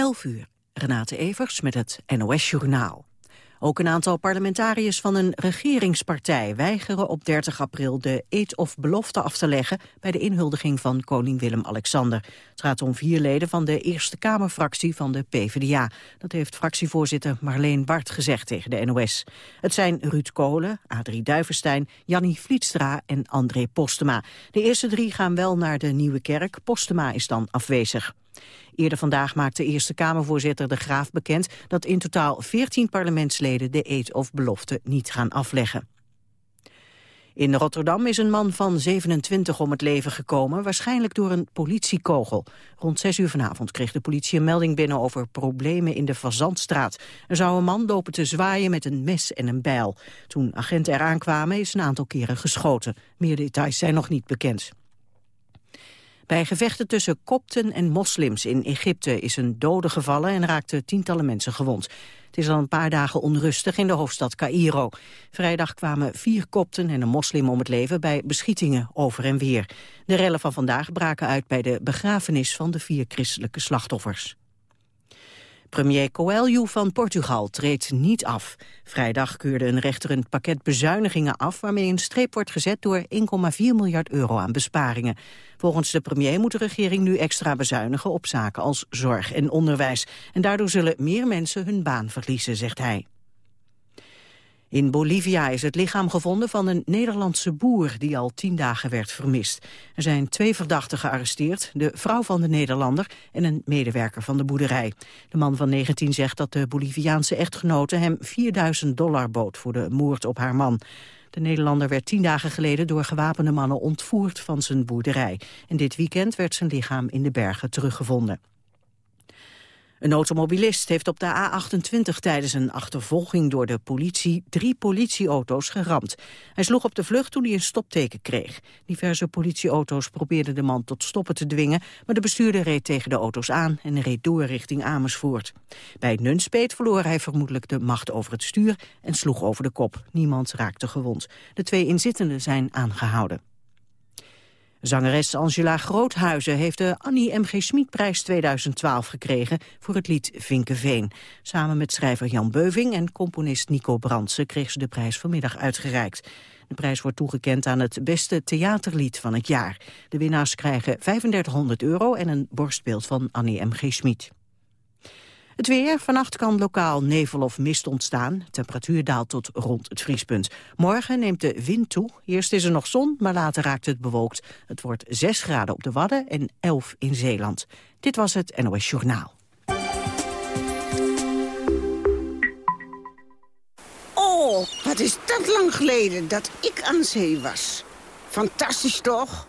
11 uur. Renate Evers met het NOS Journaal. Ook een aantal parlementariërs van een regeringspartij weigeren op 30 april de eed of belofte af te leggen bij de inhuldiging van koning Willem-Alexander. Het gaat om vier leden van de Eerste Kamerfractie van de PvdA. Dat heeft fractievoorzitter Marleen Bart gezegd tegen de NOS. Het zijn Ruud Kolen, Adrie Duivenstein, Jannie Vlietstra en André Postema. De eerste drie gaan wel naar de Nieuwe Kerk, Postema is dan afwezig. Eerder vandaag maakte Eerste Kamervoorzitter De Graaf bekend dat in totaal 14 parlementsleden de eed of belofte niet gaan afleggen. In Rotterdam is een man van 27 om het leven gekomen, waarschijnlijk door een politiekogel. Rond 6 uur vanavond kreeg de politie een melding binnen over problemen in de Fazantstraat. Er zou een man lopen te zwaaien met een mes en een bijl. Toen agenten eraan kwamen is een aantal keren geschoten. Meer details zijn nog niet bekend. Bij gevechten tussen kopten en moslims in Egypte is een dode gevallen en raakten tientallen mensen gewond. Het is al een paar dagen onrustig in de hoofdstad Cairo. Vrijdag kwamen vier kopten en een moslim om het leven bij beschietingen over en weer. De rellen van vandaag braken uit bij de begrafenis van de vier christelijke slachtoffers. Premier Coelho van Portugal treedt niet af. Vrijdag keurde een rechter een pakket bezuinigingen af... waarmee een streep wordt gezet door 1,4 miljard euro aan besparingen. Volgens de premier moet de regering nu extra bezuinigen... op zaken als zorg en onderwijs. En daardoor zullen meer mensen hun baan verliezen, zegt hij. In Bolivia is het lichaam gevonden van een Nederlandse boer die al tien dagen werd vermist. Er zijn twee verdachten gearresteerd, de vrouw van de Nederlander en een medewerker van de boerderij. De man van 19 zegt dat de Boliviaanse echtgenote hem 4000 dollar bood voor de moord op haar man. De Nederlander werd tien dagen geleden door gewapende mannen ontvoerd van zijn boerderij. En dit weekend werd zijn lichaam in de bergen teruggevonden. Een automobilist heeft op de A28 tijdens een achtervolging door de politie drie politieauto's geramd. Hij sloeg op de vlucht toen hij een stopteken kreeg. Diverse politieauto's probeerden de man tot stoppen te dwingen, maar de bestuurder reed tegen de auto's aan en reed door richting Amersfoort. Bij Nunspeet verloor hij vermoedelijk de macht over het stuur en sloeg over de kop. Niemand raakte gewond. De twee inzittenden zijn aangehouden. Zangeres Angela Groothuizen heeft de Annie M.G. Schmidprijs 2012 gekregen voor het lied Vinkeveen. Samen met schrijver Jan Beuving en componist Nico Brandsen kreeg ze de prijs vanmiddag uitgereikt. De prijs wordt toegekend aan het beste theaterlied van het jaar. De winnaars krijgen 3500 euro en een borstbeeld van Annie M.G. Schmid. Het weer. Vannacht kan lokaal nevel of mist ontstaan. Temperatuur daalt tot rond het vriespunt. Morgen neemt de wind toe. Eerst is er nog zon, maar later raakt het bewolkt. Het wordt 6 graden op de Wadden en 11 in Zeeland. Dit was het NOS Journaal. Oh, wat is dat lang geleden dat ik aan zee was. Fantastisch toch?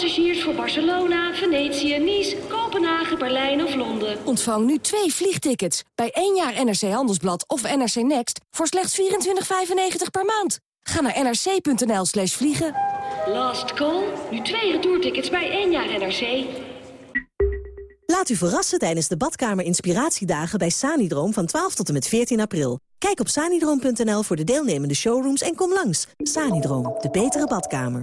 Passagiers voor Barcelona, Venetië, Nice, Kopenhagen, Berlijn of Londen. Ontvang nu twee vliegtickets bij één jaar NRC Handelsblad of NRC Next voor slechts 24,95 per maand. Ga naar nrc.nl slash vliegen. Last call. Nu twee retourtickets bij één jaar NRC. Laat u verrassen tijdens de badkamer inspiratiedagen bij Sanidroom van 12 tot en met 14 april. Kijk op sanidroom.nl voor de deelnemende showrooms en kom langs. Sanidroom, de betere badkamer.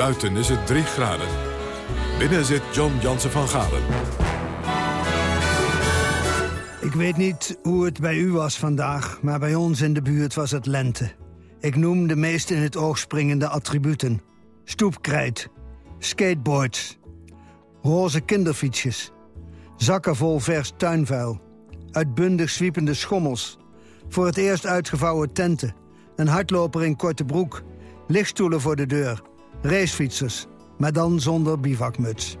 Buiten is het 3 graden. Binnen zit John Jansen van Galen. Ik weet niet hoe het bij u was vandaag, maar bij ons in de buurt was het lente. Ik noem de meest in het oog springende attributen. Stoepkrijt, skateboards, roze kinderfietsjes. Zakken vol vers tuinvuil. Uitbundig zwiepende schommels. Voor het eerst uitgevouwen tenten. Een hardloper in korte broek. Lichtstoelen voor de deur. Racefietsers. Maar dan zonder bivakmuts.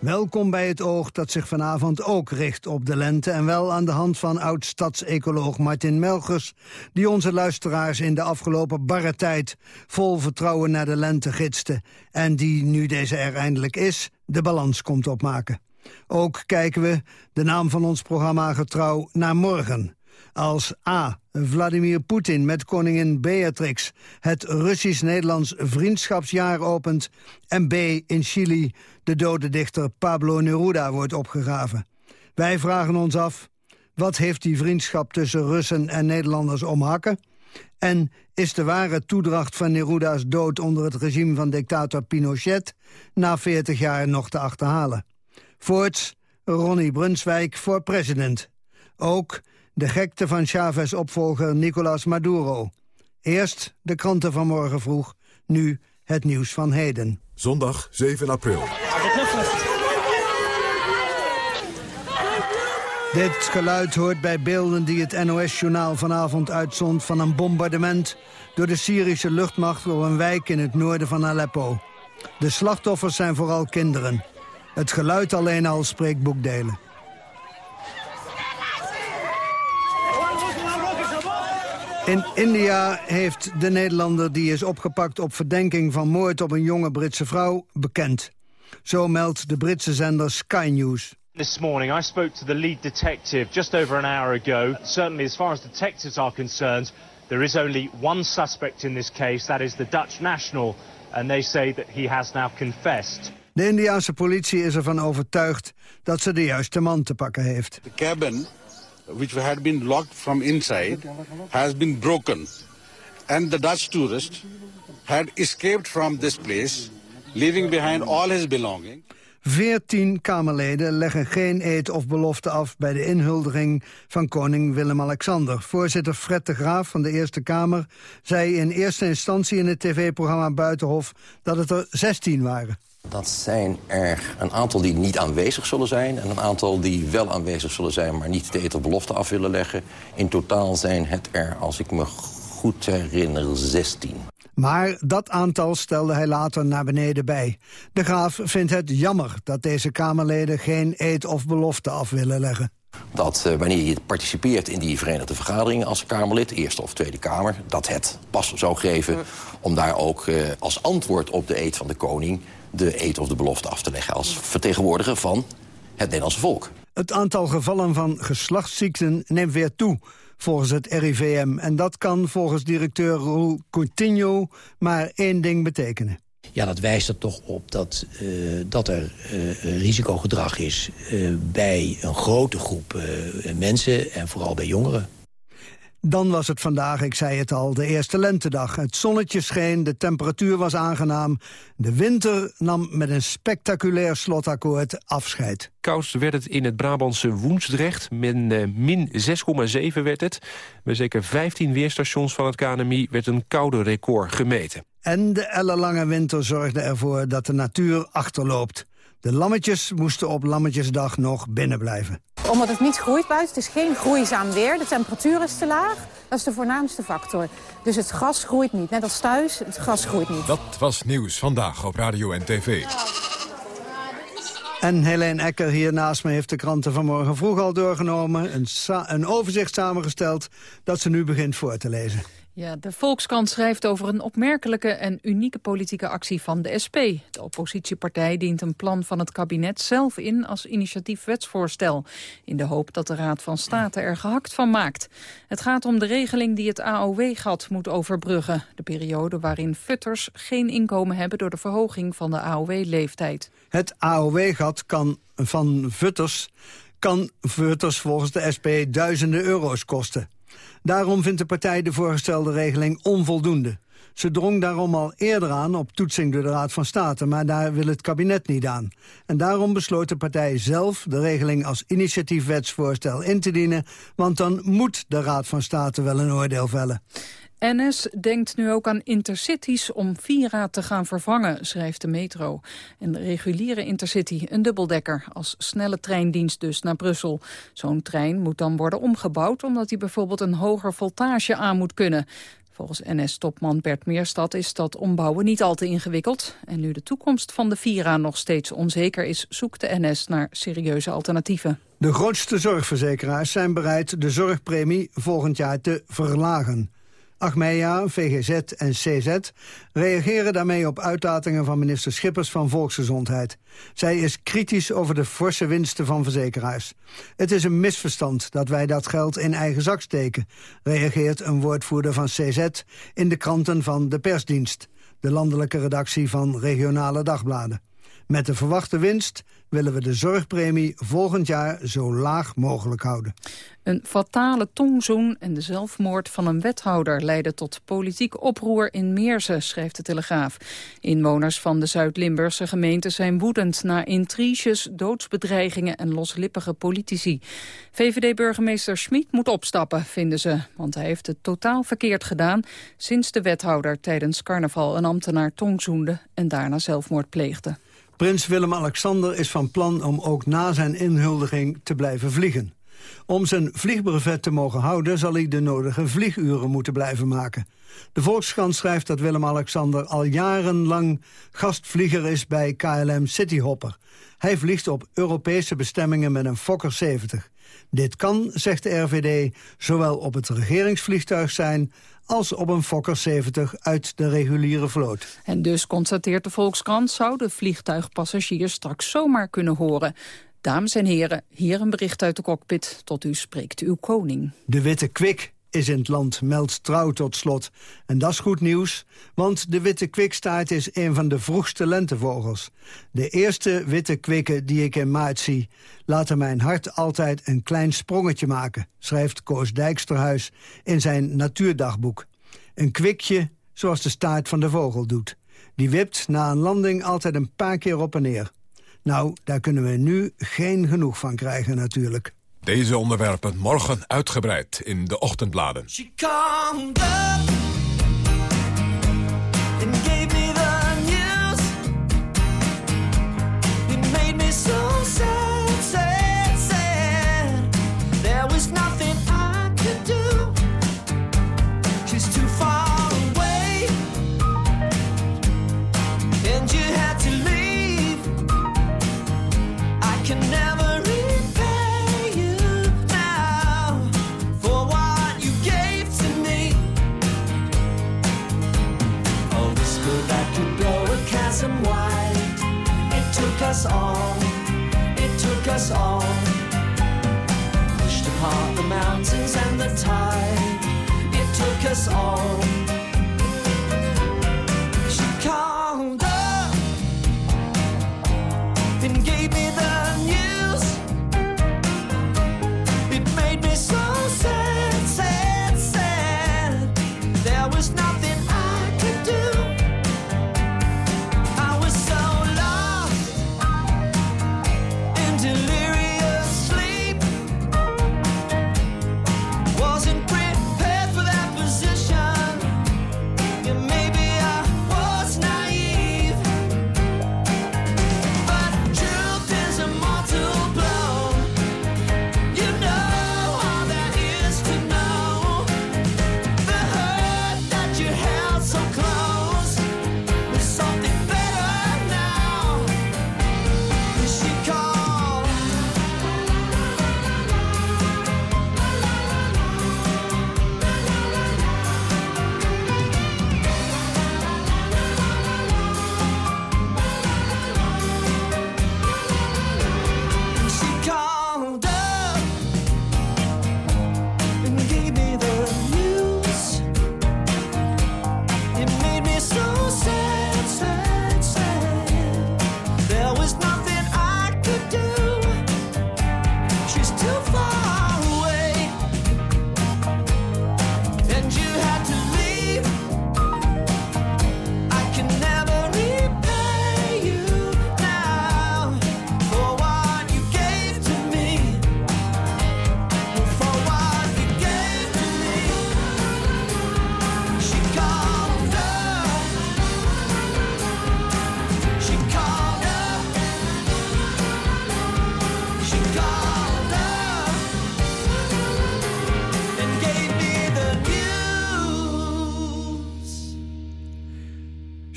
Welkom bij het oog dat zich vanavond ook richt op de lente... en wel aan de hand van oud-stadsecoloog Martin Melgers... die onze luisteraars in de afgelopen barre tijd... vol vertrouwen naar de lente gidste... en die, nu deze er eindelijk is, de balans komt opmaken. Ook kijken we, de naam van ons programma getrouw, naar morgen als A. Vladimir Poetin met koningin Beatrix het Russisch-Nederlands vriendschapsjaar opent... en B. in Chili de dode dichter Pablo Neruda wordt opgegraven. Wij vragen ons af, wat heeft die vriendschap tussen Russen en Nederlanders omhakken? En is de ware toedracht van Neruda's dood onder het regime van dictator Pinochet... na 40 jaar nog te achterhalen? Voorts Ronnie Brunswijk voor president. Ook de gekte van Chavez opvolger Nicolas Maduro. Eerst de kranten van morgen vroeg, nu het nieuws van heden. Zondag 7 april. Dit geluid hoort bij beelden die het NOS-journaal vanavond uitzond... van een bombardement door de Syrische luchtmacht op een wijk in het noorden van Aleppo. De slachtoffers zijn vooral kinderen. Het geluid alleen al spreekt boekdelen. In India heeft de Nederlander die is opgepakt op verdenking van moord op een jonge Britse vrouw bekend. Zo meldt de Britse zender Sky News. This morning I spoke to the lead detective just over an hour ago. Certainly as far as detectives are concerned, there is only one suspect in this case, that is the Dutch national. And they say that he has now confessed. De Indiaanse politie is ervan overtuigd dat ze de juiste man te pakken heeft. The cabin which had been locked from inside, has been broken. And the Dutch tourist had escaped from this place, leaving behind all his belongings. Veertien Kamerleden leggen geen eed of belofte af... bij de inhuldiging van koning Willem-Alexander. Voorzitter Fred de Graaf van de Eerste Kamer... zei in eerste instantie in het tv-programma Buitenhof... dat het er 16 waren. Dat zijn er een aantal die niet aanwezig zullen zijn... en een aantal die wel aanwezig zullen zijn... maar niet de etenbelofte af willen leggen. In totaal zijn het er, als ik me goed herinner, 16. Maar dat aantal stelde hij later naar beneden bij. De graaf vindt het jammer dat deze Kamerleden geen eet of belofte af willen leggen. Dat uh, wanneer je participeert in die Verenigde Vergaderingen als Kamerlid... Eerste of Tweede Kamer, dat het pas zou geven... om daar ook uh, als antwoord op de eet van de koning de eet of de belofte af te leggen... als vertegenwoordiger van het Nederlandse volk. Het aantal gevallen van geslachtsziekten neemt weer toe volgens het RIVM. En dat kan volgens directeur Roel Coutinho maar één ding betekenen. Ja, dat wijst er toch op dat, uh, dat er uh, risicogedrag is... Uh, bij een grote groep mensen en vooral bij jongeren. Dan was het vandaag, ik zei het al, de eerste lentedag. Het zonnetje scheen, de temperatuur was aangenaam. De winter nam met een spectaculair slotakkoord afscheid. Koudst werd het in het Brabantse Woensdrecht. Uh, min 6,7 werd het. Bij zeker 15 weerstations van het KNMI werd een koude record gemeten. En de ellenlange winter zorgde ervoor dat de natuur achterloopt. De lammetjes moesten op Lammetjesdag nog binnen blijven. Omdat het niet groeit buiten, het is geen groeizaam weer. De temperatuur is te laag, dat is de voornaamste factor. Dus het gras groeit niet, net als thuis, het gras groeit niet. Dat was Nieuws Vandaag op Radio en TV. En Helene Ecker hier naast me heeft de kranten vanmorgen vroeg al doorgenomen. Een, een overzicht samengesteld dat ze nu begint voor te lezen. Ja, de Volkskrant schrijft over een opmerkelijke en unieke politieke actie van de SP. De oppositiepartij dient een plan van het kabinet zelf in als initiatief wetsvoorstel. In de hoop dat de Raad van State er gehakt van maakt. Het gaat om de regeling die het AOW-gat moet overbruggen. De periode waarin futters geen inkomen hebben door de verhoging van de AOW-leeftijd. Het AOW-gat kan van futters, kan futters volgens de SP duizenden euro's kosten. Daarom vindt de partij de voorgestelde regeling onvoldoende. Ze drong daarom al eerder aan op toetsing door de Raad van State... maar daar wil het kabinet niet aan. En daarom besloot de partij zelf de regeling als initiatiefwetsvoorstel in te dienen... want dan moet de Raad van State wel een oordeel vellen. NS denkt nu ook aan intercities om Vira te gaan vervangen, schrijft de metro. En de reguliere intercity, een dubbeldekker, als snelle treindienst dus naar Brussel. Zo'n trein moet dan worden omgebouwd omdat hij bijvoorbeeld een hoger voltage aan moet kunnen. Volgens NS-topman Bert Meerstad is dat ombouwen niet al te ingewikkeld. En nu de toekomst van de Vira nog steeds onzeker is, zoekt de NS naar serieuze alternatieven. De grootste zorgverzekeraars zijn bereid de zorgpremie volgend jaar te verlagen. Achmea, VGZ en CZ reageren daarmee op uitlatingen van minister Schippers van Volksgezondheid. Zij is kritisch over de forse winsten van verzekeraars. Het is een misverstand dat wij dat geld in eigen zak steken, reageert een woordvoerder van CZ in de kranten van de persdienst, de landelijke redactie van regionale dagbladen. Met de verwachte winst willen we de zorgpremie volgend jaar zo laag mogelijk houden. Een fatale tongzoen en de zelfmoord van een wethouder... leidden tot politiek oproer in Meersen, schrijft de Telegraaf. Inwoners van de Zuid-Limburgse gemeente zijn woedend... na intriges, doodsbedreigingen en loslippige politici. VVD-burgemeester Schmid moet opstappen, vinden ze. Want hij heeft het totaal verkeerd gedaan... sinds de wethouder tijdens carnaval een ambtenaar tongzoende... en daarna zelfmoord pleegde. Prins Willem-Alexander is van plan om ook na zijn inhuldiging te blijven vliegen. Om zijn vliegbrevet te mogen houden zal hij de nodige vlieguren moeten blijven maken. De Volkskrant schrijft dat Willem-Alexander al jarenlang gastvlieger is bij KLM Cityhopper. Hij vliegt op Europese bestemmingen met een Fokker 70. Dit kan, zegt de RVD, zowel op het regeringsvliegtuig zijn als op een Fokker 70 uit de reguliere vloot. En dus, constateert de Volkskrant, zouden vliegtuigpassagiers straks zomaar kunnen horen. Dames en heren, hier een bericht uit de cockpit. Tot u spreekt uw koning. De witte kwik is in het land, meldt Trouw tot slot. En dat is goed nieuws, want de witte kwikstaart is een van de vroegste lentevogels. De eerste witte kwikken die ik in maart zie... laten mijn hart altijd een klein sprongetje maken... schrijft Koos Dijksterhuis in zijn natuurdagboek. Een kwikje zoals de staart van de vogel doet. Die wipt na een landing altijd een paar keer op en neer. Nou, daar kunnen we nu geen genoeg van krijgen natuurlijk. Deze onderwerpen morgen uitgebreid in de ochtendbladen. Us all, it took us all. Pushed apart the mountains and the tide, it took us all.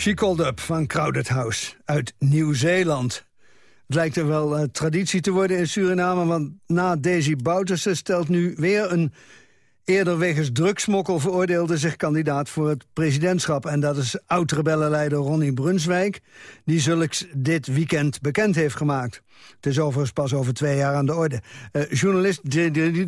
She Called Up van Crowded House uit Nieuw-Zeeland. Het lijkt er wel uh, traditie te worden in Suriname... want na Daisy Bouterse stelt nu weer een eerder wegens drugsmokkel veroordeelde zich kandidaat voor het presidentschap. En dat is oud-rebellenleider Ronnie Brunswijk... die zulks dit weekend bekend heeft gemaakt. Het is overigens pas over twee jaar aan de orde. Uh, journalist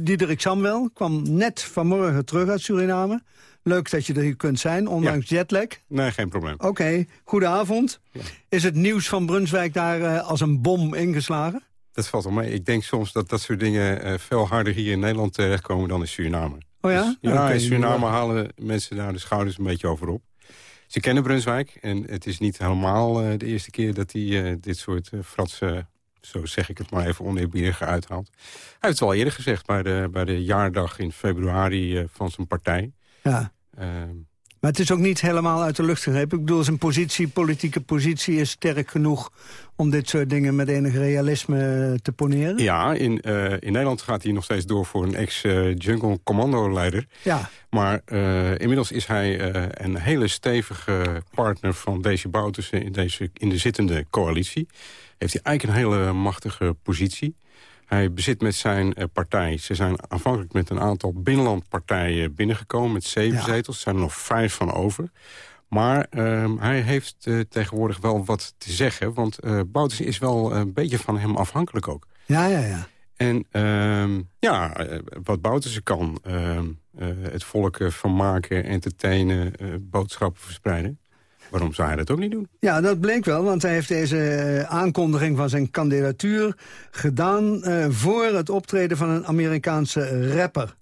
Diederik Samwel kwam net vanmorgen terug uit Suriname... Leuk dat je er hier kunt zijn, ondanks jetlag. Nee, geen probleem. Oké, okay. goedenavond. Ja. Is het nieuws van Brunswijk daar uh, als een bom ingeslagen? Dat valt wel mee. Ik denk soms dat dat soort dingen uh, veel harder hier in Nederland terechtkomen dan in Suriname. Oh ja? Dus, ja, okay, in Suriname halen mensen daar de schouders een beetje over op. Ze kennen Brunswijk en het is niet helemaal uh, de eerste keer dat hij dit soort fratsen zo zeg ik het maar even oneerbiedig uithaalt. Hij heeft het al eerder gezegd bij de, bij de jaardag in februari van zijn partij. Ja. Uh, maar het is ook niet helemaal uit de lucht gegrepen. Ik bedoel, zijn positie, politieke positie is sterk genoeg... om dit soort dingen met enig realisme te poneren? Ja, in, uh, in Nederland gaat hij nog steeds door voor een ex-jungle commando-leider. Ja. Maar uh, inmiddels is hij uh, een hele stevige partner van Desi Boutersen... In, deze, in de zittende coalitie. Heeft hij eigenlijk een hele machtige positie. Hij bezit met zijn uh, partij... ze zijn aanvankelijk met een aantal binnenlandpartijen binnengekomen... met zeven ja. zetels, er zijn er nog vijf van over. Maar uh, hij heeft uh, tegenwoordig wel wat te zeggen... want uh, Bouters is wel een beetje van hem afhankelijk ook. Ja, ja, ja. En uh, ja, wat Bouterse kan, ehm, het volk vermaken, entertainen, boodschappen verspreiden... Waarom zou hij dat ook niet doen? Ja, dat bleek wel, want hij heeft deze aankondiging van zijn kandidatuur gedaan... Uh, voor het optreden van een Amerikaanse rapper.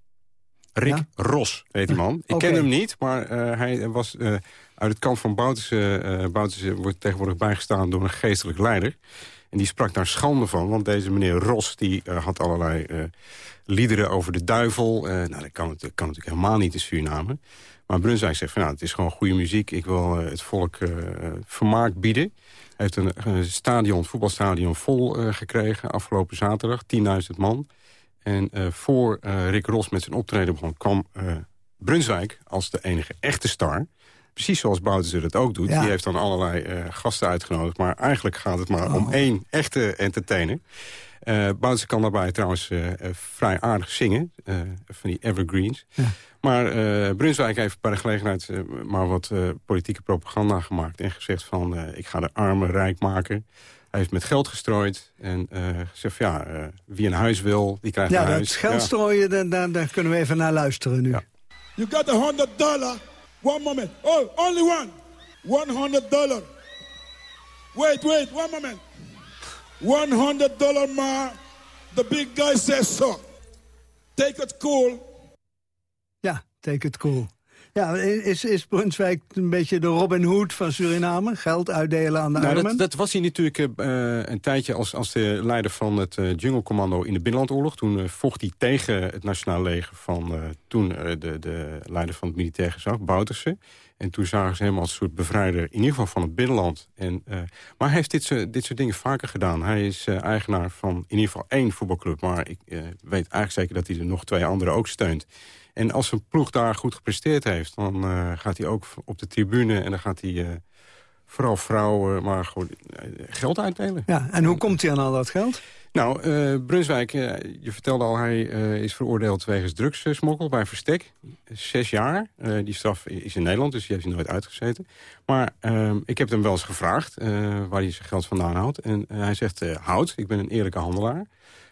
Rick ja? Ross heet die man. Ik okay. ken hem niet, maar uh, hij was uh, uit het kamp van Bouterse... Bouterse wordt tegenwoordig bijgestaan door een geestelijk leider. En die sprak daar schande van, want deze meneer Ros... die had allerlei liederen over de duivel. nou, dat kan, dat kan natuurlijk helemaal niet in Suriname. Maar Brunswijk zegt van nou, het is gewoon goede muziek. Ik wil uh, het volk uh, vermaak bieden. Hij heeft een stadion, voetbalstadion vol uh, gekregen afgelopen zaterdag. 10.000 man. En voor Rick Ros met zijn optreden begon... kwam Brunswijk als de enige echte star. Precies zoals Bouterse dat ook doet. Ja. Die heeft dan allerlei gasten uitgenodigd. Maar eigenlijk gaat het maar oh. om één echte entertainer. Uh, kan daarbij trouwens vrij aardig zingen. Van die evergreens. Ja. Maar Brunswijk heeft bij de gelegenheid maar wat politieke propaganda gemaakt. En gezegd van ik ga de armen rijk maken. Hij heeft met geld gestrooid. En gezegd van ja, wie een huis wil, die krijgt ja, een huis. Ja, dat geld strooien, daar, daar kunnen we even naar luisteren nu. Ja. You got a hundred dollar. One moment. Oh, only one. One hundred dollar. Wait, wait, one moment. $100 maar. The big guy says so. Take it cool. Ja, take it cool. Ja, is, is Brunswijk een beetje de Robin Hood van Suriname? Geld uitdelen aan de nou, armen? Dat, dat, was hij natuurlijk uh, een tijdje als, als de leider van het uh, Jungle Commando in de Binnenlandoorlog. Toen uh, vocht hij tegen het Nationaal Leger van toen de, de leider van het militair gezag, Bouterse. En toen zagen ze hem als een soort bevrijder, in ieder geval van het binnenland. En, maar hij heeft dit, soort, dit soort dingen vaker gedaan. Hij is eigenaar van in ieder geval één voetbalclub. Maar ik weet eigenlijk zeker dat hij er nog twee andere ook steunt. En als zijn ploeg daar goed gepresteerd heeft... dan gaat hij ook op de tribune en dan gaat hij vooral vrouwen... maar gewoon geld uitdelen. Ja, en hoe komt hij aan al dat geld? Nou, uh, Brunswijk, uh, je vertelde al, hij uh, is veroordeeld wegens drugssmokkel bij Verstek. Zes jaar. die straf is in Nederland, dus die heeft hij nooit uitgezeten. Maar ehm, ik heb hem wel eens gevraagd waar hij zijn geld vandaan houdt. En hij zegt, houd, ik ben een eerlijke handelaar.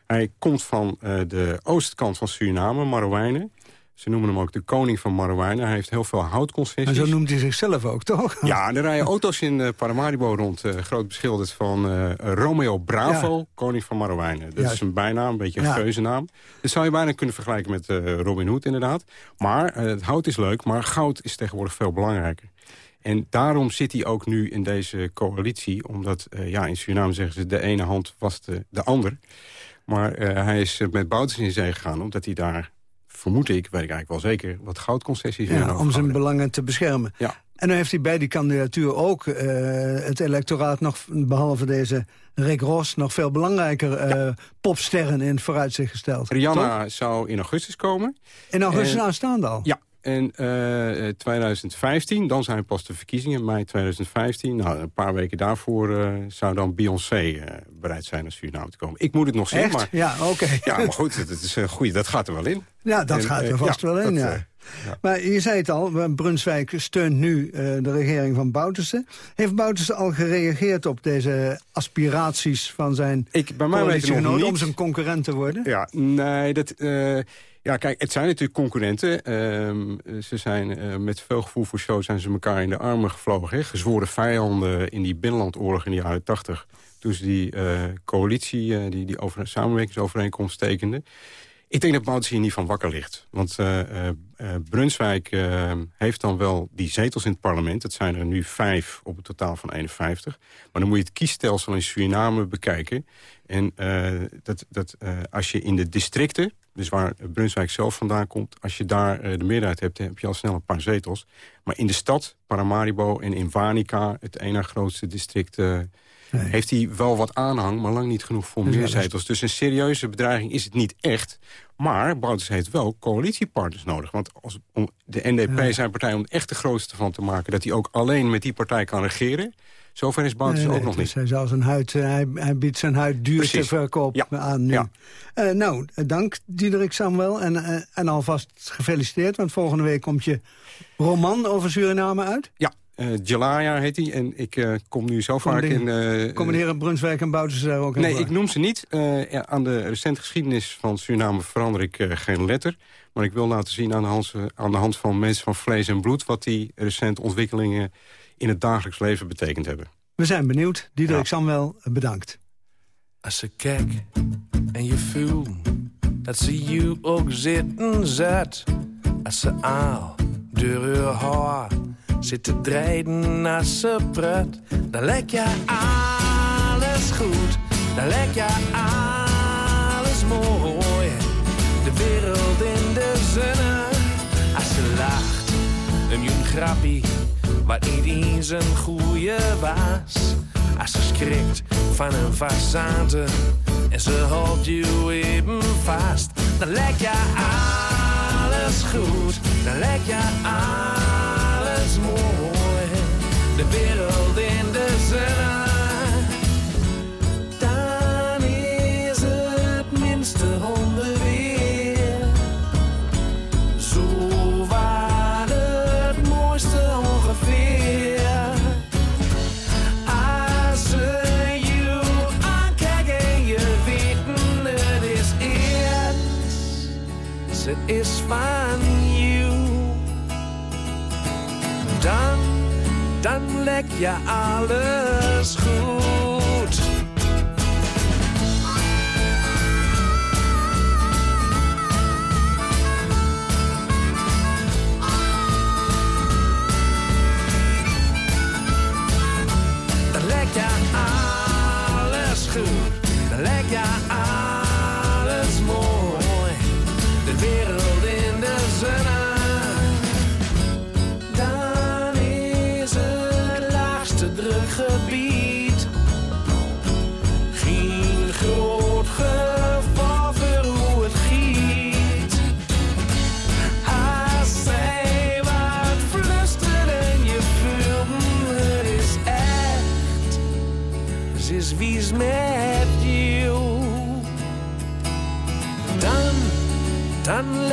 Hij komt van de oostkant van Suriname, Marowijnen. Ze noemen hem ook de koning van Marowijnen. Hij heeft heel veel houtconcessies. En zo noemt hij zichzelf ook, toch? Ja, er rijden auto's in uh, Paramaribo rond. Uh, groot beschilderd van uh, Romeo Bravo, ja. koning van Marowijnen. Dat is een bijnaam, een beetje een ja. geuzennaam. Dat zou je bijna kunnen vergelijken met Robin Hood, inderdaad. Maar het hout is leuk, maar goud is tegenwoordig veel belangrijker. En daarom zit hij ook nu in deze coalitie. Omdat, ja, in Suriname zeggen ze... de ene hand was de, de ander. Maar hij is met Bouters in zee gegaan... omdat hij daar vermoed ik, weet ik eigenlijk wel zeker... wat goudconcessies ja, Om zijn belangen te beschermen. Ja. En dan heeft hij bij die kandidatuur ook uh, het electoraat nog... behalve deze Rick Ross nog veel belangrijker uh, ja. popsterren in het vooruitzicht gesteld. Rihanna zou in augustus komen. In augustus uh, aanstaande al? Ja, En eh, 2015, dan zijn pas de verkiezingen, mei 2015. Nou, een paar weken daarvoor eh, zou dan Beyoncé eh, bereid zijn naar Suriname te komen. Ik moet het nog zien, Echt? maar... Ja, oké. Ja, maar goed, het, is een goeie, dat gaat er wel in. Ja, dat En, gaat er eh, vast ja, wel in, dat, ja. eh, Maar je zei het al, Brunswijk steunt nu eh, de regering van Bouterse. Heeft Bouterse al gereageerd op deze aspiraties van zijn Ik, bij mij weten nog coalitiegenoten om niet. zijn concurrent te worden? Ja, nee, dat... ja, kijk, het zijn natuurlijk concurrenten. Ehm, ze zijn eh, met veel gevoel voor show zijn ze elkaar in de armen gevlogen. Hè? Gezworen vijanden in die binnenlandoorlog in de jaren tachtig. Toen ze die eh, coalitie, eh, die, die over, samenwerkingsovereenkomst tekenden. Ik denk dat Bouts hier niet van wakker ligt. Want Brunswijk heeft dan wel die zetels in het parlement. Het zijn er nu vijf op een totaal van 51. Maar dan moet je het kiesstelsel in Suriname bekijken. En dat, dat, als je in de districten, dus waar Brunswijk zelf vandaan komt... als je daar eh, de meerderheid hebt, heb je al snel een paar zetels. Maar in de stad, Paramaribo en in Wanica, het ene grootste district... eh, heeft hij wel wat aanhang, maar lang niet genoeg voor meer zetels. Dus een serieuze bedreiging is het niet echt. Maar Bouters heeft wel coalitiepartners nodig. Want als, om de NDP Ja. zijn partij om echt de grootste van te maken... dat hij ook alleen met die partij kan regeren... zover is Nee, ook nee, nog niet. Hij, zal zijn huid, eh, hij, hij biedt zijn huid duur te verkoop aan nu. Ja. Eh, nou, eh, dank Diederik Samuel. En, en alvast gefeliciteerd, want volgende week komt je roman over Suriname uit. Ja, eh Jelaya heet hij. En ik kom nu zo vaak in... de heren Brunswijk en Bouterse daar ook in Nee, ik noem ze niet. Ja, aan de recente geschiedenis van Suriname verander ik geen letter. Maar ik wil laten zien aan de, hand, aan de hand van mensen van vlees en bloed... wat die recente ontwikkelingen in het dagelijks leven betekend hebben. We zijn benieuwd. Diederik Samuel, bedankt. Als ze kijkt en je voelt dat ze je ook zitten zet. Als ze aal door haar haar zit te draaien als ze pret. Dan lijkt je alles goed, dan lijkt je alles mooi. De wereld in de zonne, als ze lacht. Een jong grappie, wat niet eens een goeie was. Als ze schrikt van een façade en ze houdt je even vast. Dan lijkt je alles goed, dan lijkt je alles mooi. De wereld in de zon. Je alles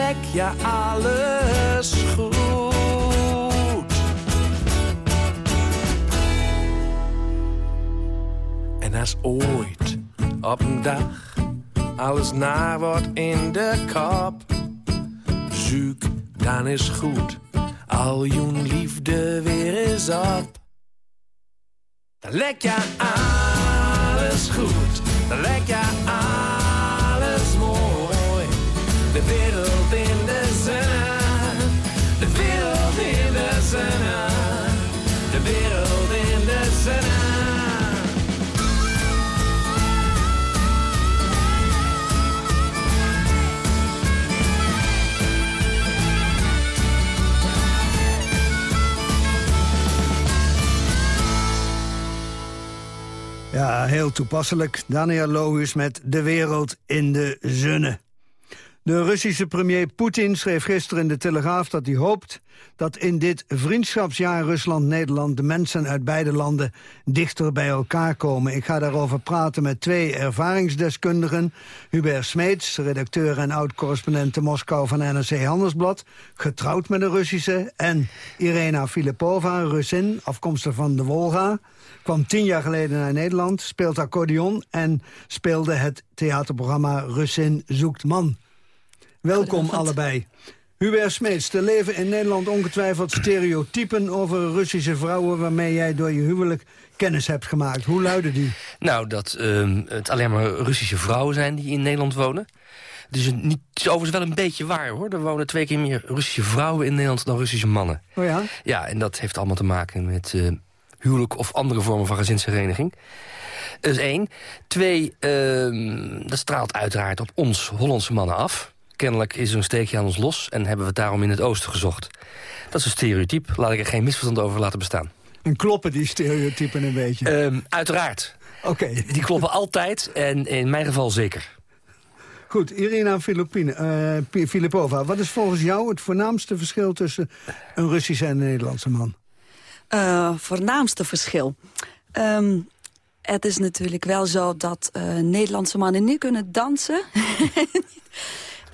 lek je alles goed. En als ooit op een dag alles naar wordt in de kop. Zoek, dan is goed. Al je liefde weer is op. Dan lek je alles goed. Dan lek je alles mooi. De wereld Ja, heel toepasselijk. Daniel Lohuis met De Wereld in de Zonne. De Russische premier Poetin schreef gisteren in de Telegraaf dat hij hoopt dat in dit vriendschapsjaar Rusland-Nederland de mensen uit beide landen dichter bij elkaar komen. Ik ga daarover praten met twee ervaringsdeskundigen. Hubert Smeets, redacteur en oud-correspondent te Moskou van NRC Handelsblad, getrouwd met een Russische. En Irena Filipova, Russin, afkomstig van de Wolga, kwam tien jaar geleden naar Nederland, speelt accordeon en speelde het theaterprogramma Russin zoekt man. Welkom allebei. Hubert Smeets, er leven in Nederland ongetwijfeld stereotypen over Russische vrouwen... waarmee jij door je huwelijk kennis hebt gemaakt. Hoe luiden die? Nou, dat ehm, het alleen maar Russische vrouwen zijn die in Nederland wonen. Dus het, niet, het is overigens wel een beetje waar, hoor. Er wonen twee keer meer Russische vrouwen in Nederland dan Russische mannen. Oh ja? Ja, en dat heeft allemaal te maken met uh, huwelijk of andere vormen van gezinshereniging. Dat is één. Twee, uh, dat straalt uiteraard op ons Hollandse mannen af. Kennelijk is er een steekje aan ons los en hebben we het daarom in het oosten gezocht. Dat is een stereotype, laat ik er geen misverstand over laten bestaan. En kloppen die stereotypen een beetje? Um, uiteraard. Oké. Die kloppen altijd en in mijn geval zeker. Goed, Irina uh, Filipova, wat is volgens jou het voornaamste verschil tussen een Russische en een Nederlandse man? Uh, voornaamste verschil? Um, het is natuurlijk wel zo dat uh, Nederlandse mannen niet kunnen dansen.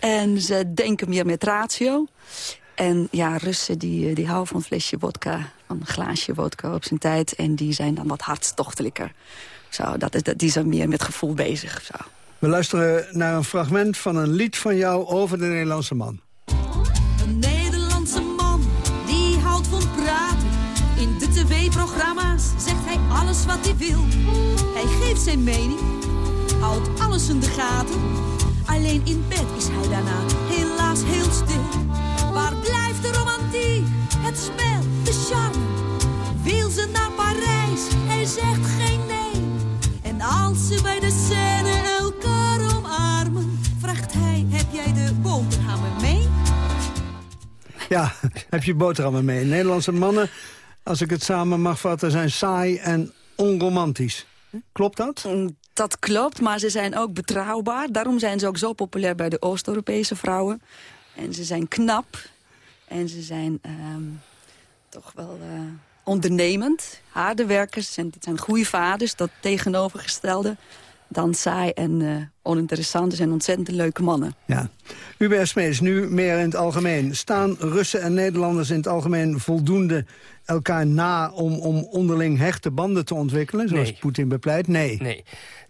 En ze denken meer met ratio. En ja, Russen die, die houden van een flesje vodka, van een glaasje vodka op zijn tijd. En die zijn dan wat hartstochtelijker. Zo, dat is, dat, die zijn meer met gevoel bezig. Zo. We luisteren naar een fragment van een lied van jou over de Nederlandse man. Alles wat hij wil. Hij geeft zijn mening, houdt alles in de gaten. Alleen in bed is hij daarna helaas heel stil. Waar blijft de romantiek, het spel, de charme? Wil ze naar Parijs? Hij zegt geen nee. En als ze bij de scène elkaar omarmen, vraagt hij: Heb jij de boterhammen mee? Ja, heb je boterhammen mee? Nederlandse mannen, als ik het samen mag vatten, zijn saai en onromantisch. Klopt dat? Dat klopt, maar ze zijn ook betrouwbaar. Daarom zijn ze ook zo populair bij de Oost-Europese vrouwen. En ze zijn knap. En ze zijn um, toch wel uh, ondernemend. Harde werkers. En dit zijn goede vaders. Dat tegenovergestelde. Dan saai en uh, oninteressant. zijn ontzettend leuke mannen. Ja. Hubert Smees, nu meer in het algemeen. Staan Russen en Nederlanders in het algemeen voldoende elkaar na... om, om onderling hechte banden te ontwikkelen, zoals nee. Poetin bepleit? Nee. Nee.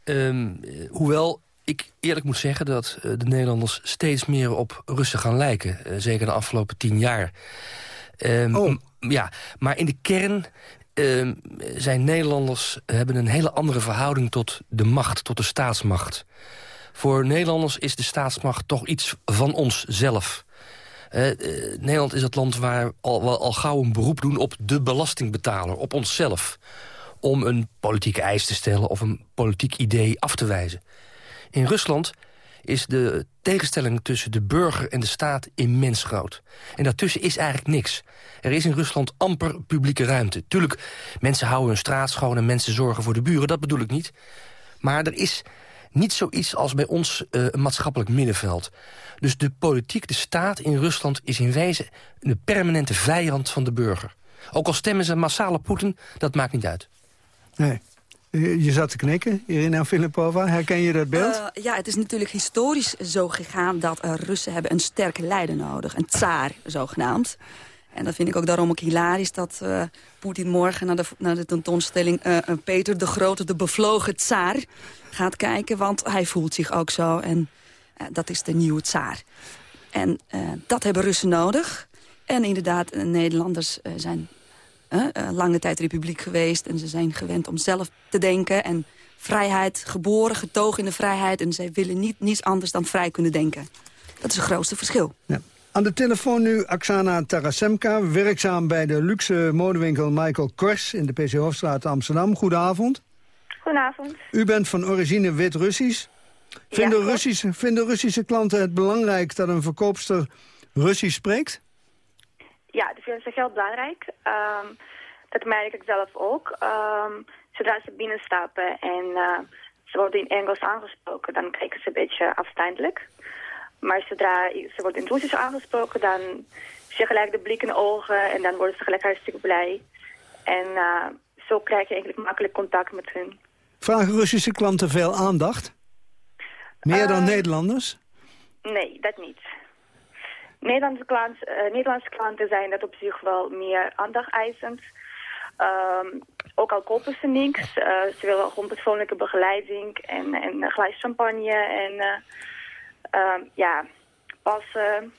Um, hoewel ik eerlijk moet zeggen dat uh, de Nederlanders steeds meer op Russen gaan lijken. Zeker de afgelopen tien jaar. Um, oh. Ja, maar in de kern uh, zijn Nederlanders hebben een hele andere verhouding tot de macht, tot de staatsmacht. Voor Nederlanders is de staatsmacht toch iets van onszelf. Uh, Nederland is het land waar we al, al gauw een beroep doen op de belastingbetaler, op onszelf. Om een politieke eis te stellen of een politiek idee af te wijzen. In Rusland is de tegenstelling tussen de burger en de staat immens groot. En daartussen is eigenlijk niks. Er is in Rusland amper publieke ruimte. Tuurlijk, mensen houden hun straat schoon en mensen zorgen voor de buren, dat bedoel ik niet. Maar er is niet zoiets als bij ons uh, een maatschappelijk middenveld. Dus de politiek, de staat in Rusland is in wezen een permanente vijand van de burger. Ook al stemmen ze massaal op Poetin, dat maakt niet uit. Nee. Je zat te knikken, Irina Filipova. Herken je dat beeld? Uh, ja, het is natuurlijk historisch zo gegaan dat uh, Russen hebben een sterke leider nodig. Een tsaar, zogenaamd. En dat vind ik ook daarom ook hilarisch dat Poetin morgen naar de, naar de tentoonstelling... Peter de Grote, de bevlogen tsaar, gaat kijken. Want hij voelt zich ook zo en dat is de nieuwe tsaar. En dat hebben Russen nodig. En inderdaad, Nederlanders zijn lange tijd republiek geweest... en ze zijn gewend om zelf te denken en vrijheid, geboren, getogen in de vrijheid... en zij willen niet, niets anders dan vrij kunnen denken. Dat is het grootste verschil. Ja. Aan de telefoon nu Aksana Tarasemka, werkzaam bij de luxe modewinkel Michael Kors in de PC Hofstraat Amsterdam. Goedenavond. Goedenavond. U bent van origine wit-Russisch. Vinden, ja, Russische, vinden Russische klanten het belangrijk dat een verkoopster Russisch spreekt? Ja, dat vinden ze heel belangrijk. Um, dat merk ik zelf ook. Um, zodra ze binnenstappen en uh, ze worden in Engels aangesproken, dan kijken ze een beetje afstandelijk. Maar zodra ze wordt in het Russisch aangesproken, dan zie je gelijk de blik in de ogen en dan worden ze gelijk hartstikke blij. En uh, zo krijg je eigenlijk makkelijk contact met hun. Vragen Russische klanten veel aandacht? Meer dan Uh, Nederlanders? Nee, dat niet. Nederlandse, klant, eh, Nederlandse klanten zijn dat op zich wel meer aandacht eisend. Ehm, ook al kopen ze niks. eh, ze willen gewoon persoonlijke begeleiding en, en een champagne en ehm, ja, passen.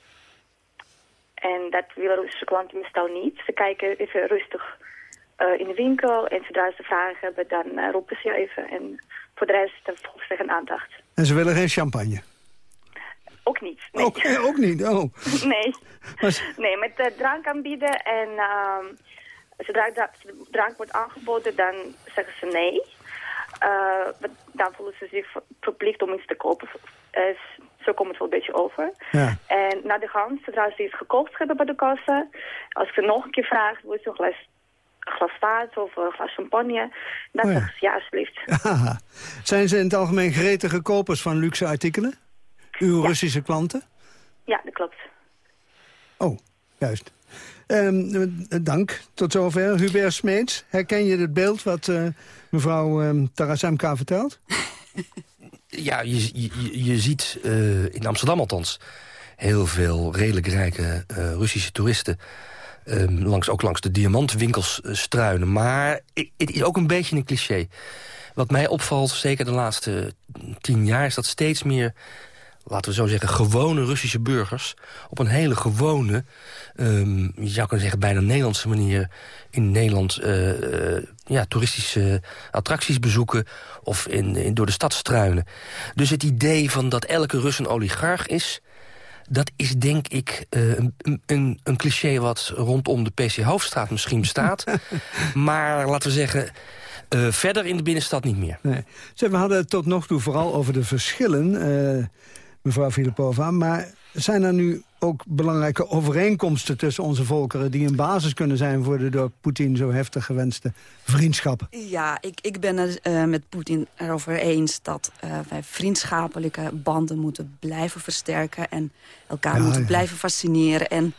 En dat willen Russische klanten meestal niet. Ze kijken even rustig in de winkel en zodra ze vragen hebben, dan roepen ze even. En voor de rest volgt ze geen aandacht. En ze willen geen champagne? Ook niet. Nee. Ook, eh, ook niet, oh. nee. Maar- Nee, met uh, drank aanbieden en ehm, zodra dra- drank wordt aangeboden, dan zeggen ze nee. Eh, dan voelen ze zich ver- verplicht om iets te kopen. Eh, zo komt het wel een beetje over. Ja. En na de hand, zodra ze iets gekocht hebben bij de kassa, als ik ze nog een keer vraag, wil je een glas, een glas water of een glas champagne, dan Oh ja. zeggen ze ja, alsjeblieft. Zijn ze in het algemeen gretige kopers van luxe artikelen? Uw Russische klanten? Ja, dat klopt. Oh, juist. Ehm, eh, dank. Tot zover. Hubert Smeets, herken je het beeld wat eh, mevrouw ehm Tarasemka vertelt? Ja, je, je, je- ziet eh, in Amsterdam althans heel veel redelijk rijke eh, Russische toeristen... ehm, langs, ook langs de diamantwinkels struinen. Maar het is ook een beetje een cliché. Wat mij opvalt, zeker de laatste tien jaar... is dat steeds meer, laten we zo zeggen, gewone Russische burgers... op een hele gewone, ehm, je zou kunnen zeggen bijna Nederlandse manier... in Nederland eh, eh, ja, toeristische attracties bezoeken... of in, in, door de stad struinen. Dus het idee van dat elke Rus een oligarch is... Dat is denk ik eh, een, een, een cliché wat rondom de PC Hoofdstraat misschien bestaat. maar laten we zeggen, verder in de binnenstad niet meer. Nee. Zeg, we hadden het tot nog toe vooral over de verschillen, mevrouw Filipova. Maar zijn er nu ook belangrijke overeenkomsten tussen onze volkeren... die een basis kunnen zijn voor de door Poetin zo heftig gewenste vriendschappen? Ja, ik, ik ben het eh, met Poetin erover eens dat eh, wij vriendschappelijke banden moeten blijven versterken en elkaar Ja, moeten ja. blijven fascineren en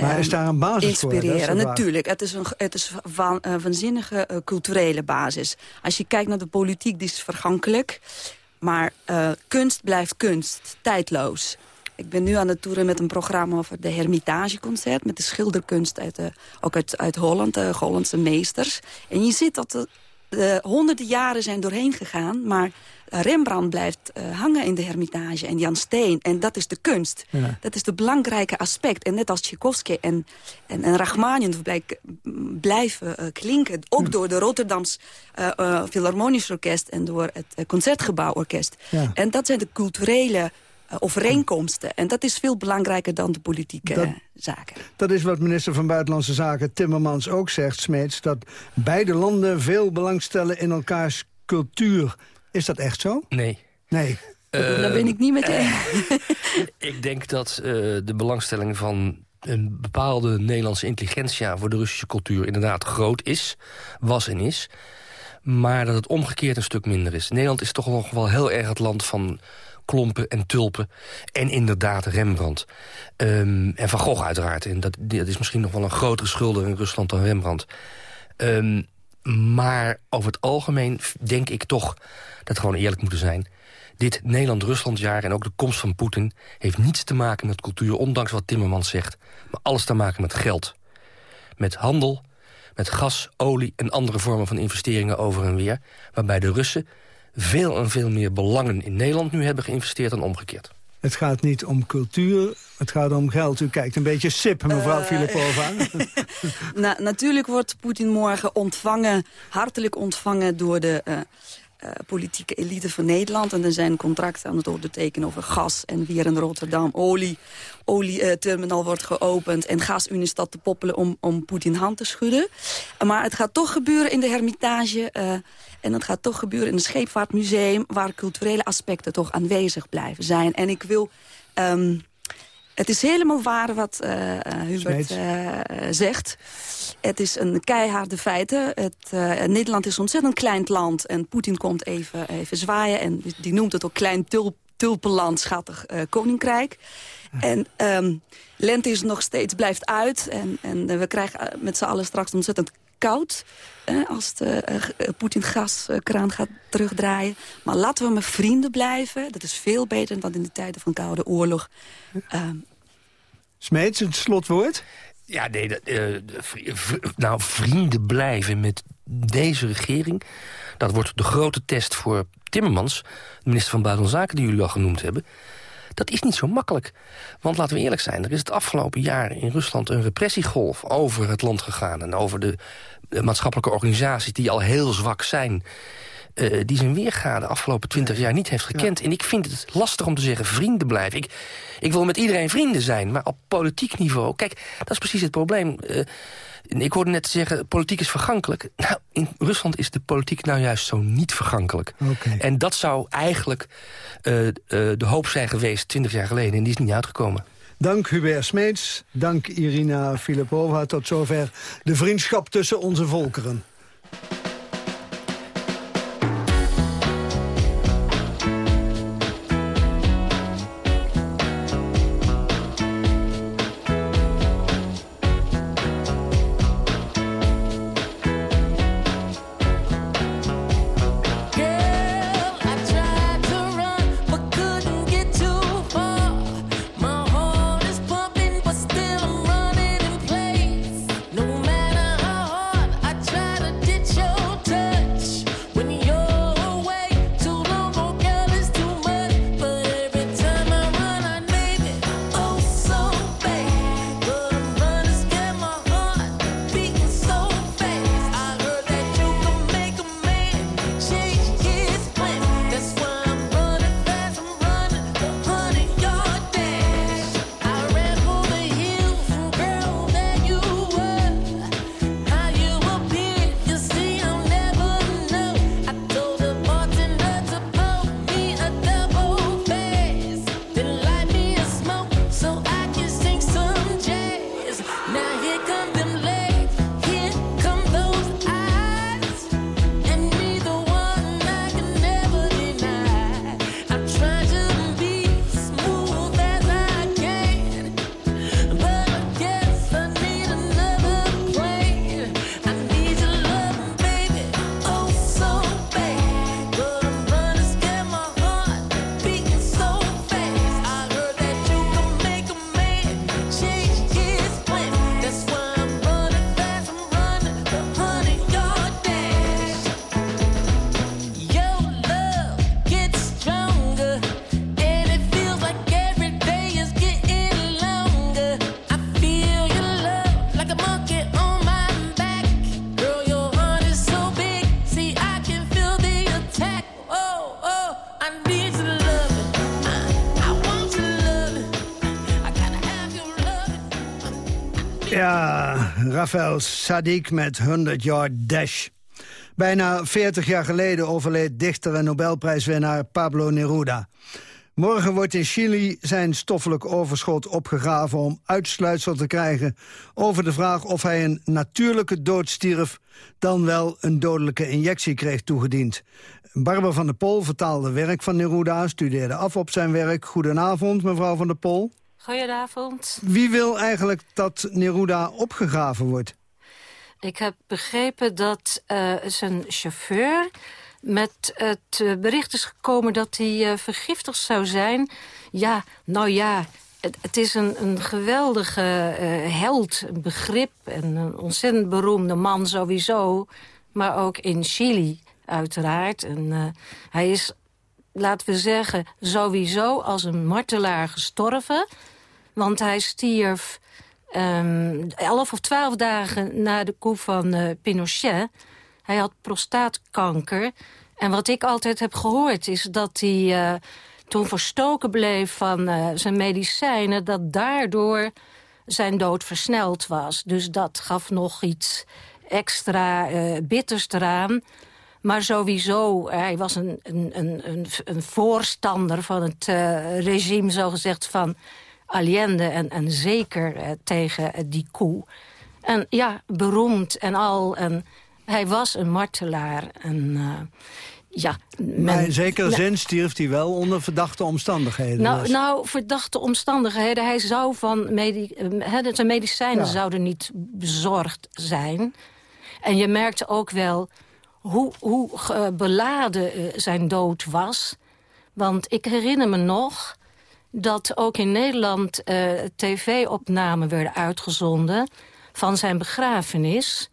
Maar is daar een basis inspireren. Natuurlijk, het is een het is van een waanzinnige culturele basis. Als je kijkt naar de politiek, die is vergankelijk, maar eh, kunst blijft kunst, tijdloos. Ik ben nu aan het toeren met een programma over de Hermitageconcert... met de schilderkunst uit, ook uit, uit Holland, de Hollandse meesters. En je ziet dat de, de honderden jaren zijn doorheen gegaan... maar Rembrandt blijft eh, hangen in de Hermitage en Jan Steen. En dat is de kunst. Ja. Dat is de belangrijke aspect. En net als Tchaikovsky en, en, en Rachmaninoff blijven eh, klinken... ook door de Rotterdams eh, Philharmonisch Orkest... en door het Concertgebouworkest. Ja. En dat zijn de culturele overeenkomsten. En dat is veel belangrijker dan de politieke Dat- zaken. Dat is wat minister van Buitenlandse Zaken Timmermans ook zegt, Smeets... dat beide landen veel belang stellen in elkaars cultuur. Is dat echt zo? Nee. Nee. Daar ben ik niet met je Eh, ik denk dat eh, de belangstelling van een bepaalde Nederlandse intelligentia... voor de Russische cultuur inderdaad groot is, was en is. Maar dat het omgekeerd een stuk minder is. Nederland is toch nog wel heel erg het land van klompen en tulpen. En inderdaad Rembrandt. Ehm, en Van Gogh uiteraard. En dat, dat is misschien nog wel een grotere schilder in Rusland dan Rembrandt. Ehm, maar over het algemeen denk ik toch dat we gewoon eerlijk moeten zijn. Dit Nederland-Ruslandjaar en ook de komst van Poetin... heeft niets te maken met cultuur, ondanks wat Timmermans zegt. Maar alles te maken met geld. Met handel, met gas, olie en andere vormen van investeringen over en weer. Waarbij de Russen veel en veel meer belangen in Nederland nu hebben geïnvesteerd dan omgekeerd. Het gaat niet om cultuur, het gaat om geld. U kijkt een beetje sip, mevrouw Eh, Filipova. Na, natuurlijk wordt Poetin morgen ontvangen, hartelijk ontvangen door de eh, eh, politieke elite van Nederland. En er zijn contracten aan het ondertekenen over gas en weer in Rotterdam olie. Olieterminal wordt geopend en GasUnie staat te poppelen om, om Poetin hand te schudden. Maar het gaat toch gebeuren in de Hermitage en het gaat toch gebeuren in het Scheepvaartmuseum... waar culturele aspecten toch aanwezig blijven zijn. En ik wil... ehm, het is helemaal waar wat eh, Hubert eh, zegt. Het is een keiharde feiten. Het, eh, Nederland is een ontzettend klein land. En Poetin komt even, even zwaaien. En die noemt het ook klein tulp, tulpenland, schattig uh, koninkrijk. En um, lente is nog steeds, blijft uit. En, en we krijgen met z'n allen straks ontzettend koud. als de uh, Poetin gaskraan gaat terugdraaien. Maar laten we met vrienden blijven. Dat is veel beter dan in de tijden van Koude Oorlog. Um, Smeets, het slotwoord? Ja, nee, dat, nou, vrienden blijven met deze regering... dat wordt de grote test voor Timmermans... de minister van Buitenlandse Zaken die jullie al genoemd hebben... Dat is niet zo makkelijk. Want laten we eerlijk zijn, er is het afgelopen jaar in Rusland... een repressiegolf over het land gegaan... en over de, maatschappelijke organisaties die al heel zwak zijn... Uh, die zijn weerga de afgelopen twintig jaar niet heeft gekend. En ik vind het lastig om te zeggen vrienden blijven. Ik, ik wil met iedereen vrienden zijn, maar op politiek niveau... Kijk, dat is precies het probleem. Uh, ik hoorde net zeggen, politiek is vergankelijk. Nou, in Rusland is de politiek nou juist zo niet vergankelijk. Okay. En dat zou eigenlijk uh, uh, de hoop zijn geweest twintig jaar geleden. En die is niet uitgekomen. Dank Hubert Smeets, dank Irina Filipova. Tot zover de vriendschap tussen onze volkeren. Rafael Sadiq met 100 Yard Dash. Bijna 40 jaar geleden overleed dichter en Nobelprijswinnaar Pablo Neruda. Morgen wordt in Chili zijn stoffelijk overschot opgegraven... om uitsluitsel te krijgen over de vraag of hij een natuurlijke dood stierf... dan wel een dodelijke injectie kreeg toegediend. Barbara van der Pol vertaalde werk van Neruda, studeerde af op zijn werk. Goedenavond, mevrouw van der Pol. Goedenavond. Wie wil eigenlijk dat Neruda opgegraven wordt? Ik heb begrepen dat uh, zijn chauffeur met het uh, bericht is gekomen dat hij uh, vergiftigd zou zijn. Ja, nou ja, het, het is een, een geweldige held, een begrip... en een ontzettend beroemde man sowieso, maar ook in Chili uiteraard. En hij is, laten we zeggen, sowieso als een martelaar gestorven... Want hij stierf um, elf of twaalf dagen na de coup van uh, Pinochet. Hij had prostaatkanker. En wat ik altijd heb gehoord is dat hij uh, toen verstoken bleef van uh, zijn medicijnen... dat daardoor zijn dood versneld was. Dus dat gaf nog iets extra bitters eraan. Maar sowieso, hij was een, een, een, een voorstander van het regime, zogezegd, van Allende en, en zeker eh, tegen eh, die koe. En ja, beroemd en al. En hij was een martelaar. En, uh, ja, maar in zekere zin stierf hij wel onder verdachte omstandigheden. Nou, dus. nou verdachte omstandigheden. Hij zou van medi he, zijn medicijnen Ja. zouden niet bezorgd zijn. En je merkte ook wel hoe, hoe eh, beladen eh, zijn dood was. Want ik herinner me nog dat ook in Nederland eh, tv-opnamen werden uitgezonden van zijn begrafenis.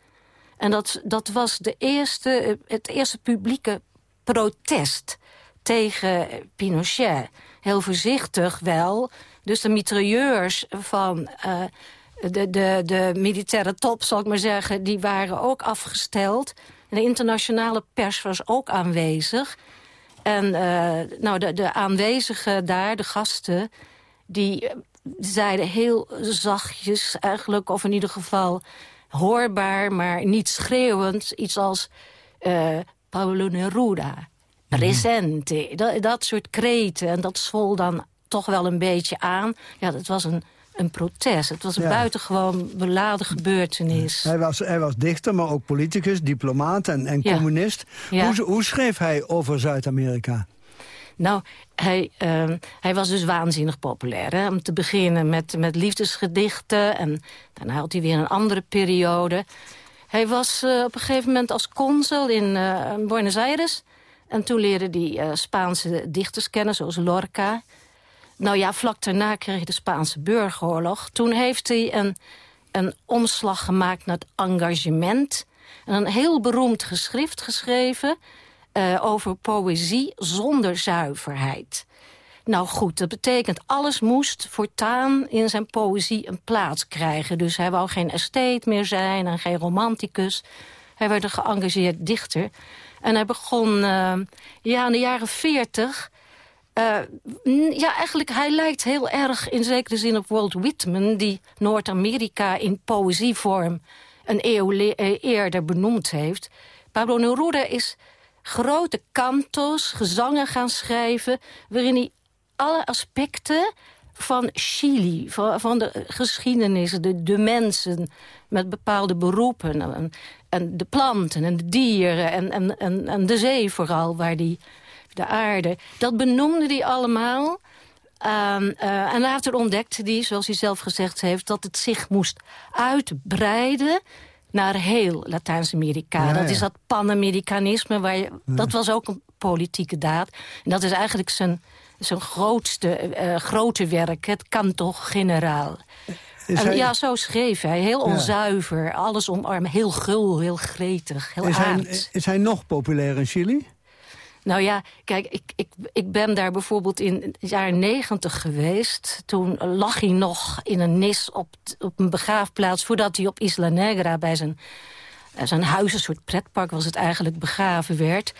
En dat, dat was de eerste, eh, het eerste publieke protest tegen Pinochet. Heel voorzichtig wel. Dus de mitrailleurs van eh, de, de, de militaire top, zal ik maar zeggen... die waren ook afgesteld. De internationale pers was ook aanwezig. En eh, nou, de, de aanwezigen daar, de gasten... die eh, zeiden heel zachtjes eigenlijk... of in ieder geval hoorbaar, maar niet schreeuwend... iets als eh, Pablo Neruda, presente. Dat, dat soort kreten. En dat zwol dan toch wel een beetje aan. Ja, dat was een, een protest. Het was een Ja. buitengewoon beladen gebeurtenis. Hij was, hij was dichter, maar ook politicus, diplomaat en, en Ja. communist. Ja. Hoe, hoe schreef hij over Zuid-Amerika? Nou, hij, ehm, hij was dus waanzinnig populair. Hè? Om te beginnen met, met liefdesgedichten. En daarna had hij weer een andere periode. Hij was eh, op een gegeven moment als consul in eh, Buenos Aires. En toen leerde hij eh, Spaanse dichters kennen, zoals Lorca. Nou ja, vlak daarna kreeg de Spaanse burgeroorlog. Toen heeft hij een, een omslag gemaakt naar het engagement. En een heel beroemd geschrift geschreven... Eh, over poëzie zonder zuiverheid. Nou goed, dat betekent alles moest voortaan in zijn poëzie een plaats krijgen. Dus hij wou geen esthet meer zijn en geen romanticus. Hij werd een geëngageerd dichter. En hij begon uh, ja, in de jaren 40 eh, ja, eigenlijk, hij lijkt heel erg in zekere zin op Walt Whitman... die Noord-Amerika in poëzievorm een eeuw eh, eerder benoemd heeft. Pablo Neruda is grote cantos, gezangen gaan schrijven... waarin hij alle aspecten van Chili, van, de geschiedenis, de, de, mensen... met bepaalde beroepen en, en, de planten en de dieren en, en, en, de zee vooral... waar die de aarde... dat benoemde hij allemaal... Ehm, eh, en later ontdekte hij, zoals hij zelf gezegd heeft... dat het zich moest uitbreiden naar heel Latijns-Amerika. Ja, dat ja. is dat Panamericanisme, waar je, dat was ook een politieke daad. En dat is eigenlijk zijn, zijn grootste eh, grote werk, het Canto Generaal. En hij- ja, zo schreef hij. Heel onzuiver, alles omarmen. Heel gul, heel gretig, heel Is hij, is hij nog populair in Chili? Nou ja, kijk, ik, ik, ik ben daar bijvoorbeeld in het jaar negentig geweest. Toen lag hij nog in een nis op, op een begraafplaats... voordat hij op Isla Negra bij zijn, eh, zijn huis, een soort pretpark was het eigenlijk, begraven werd.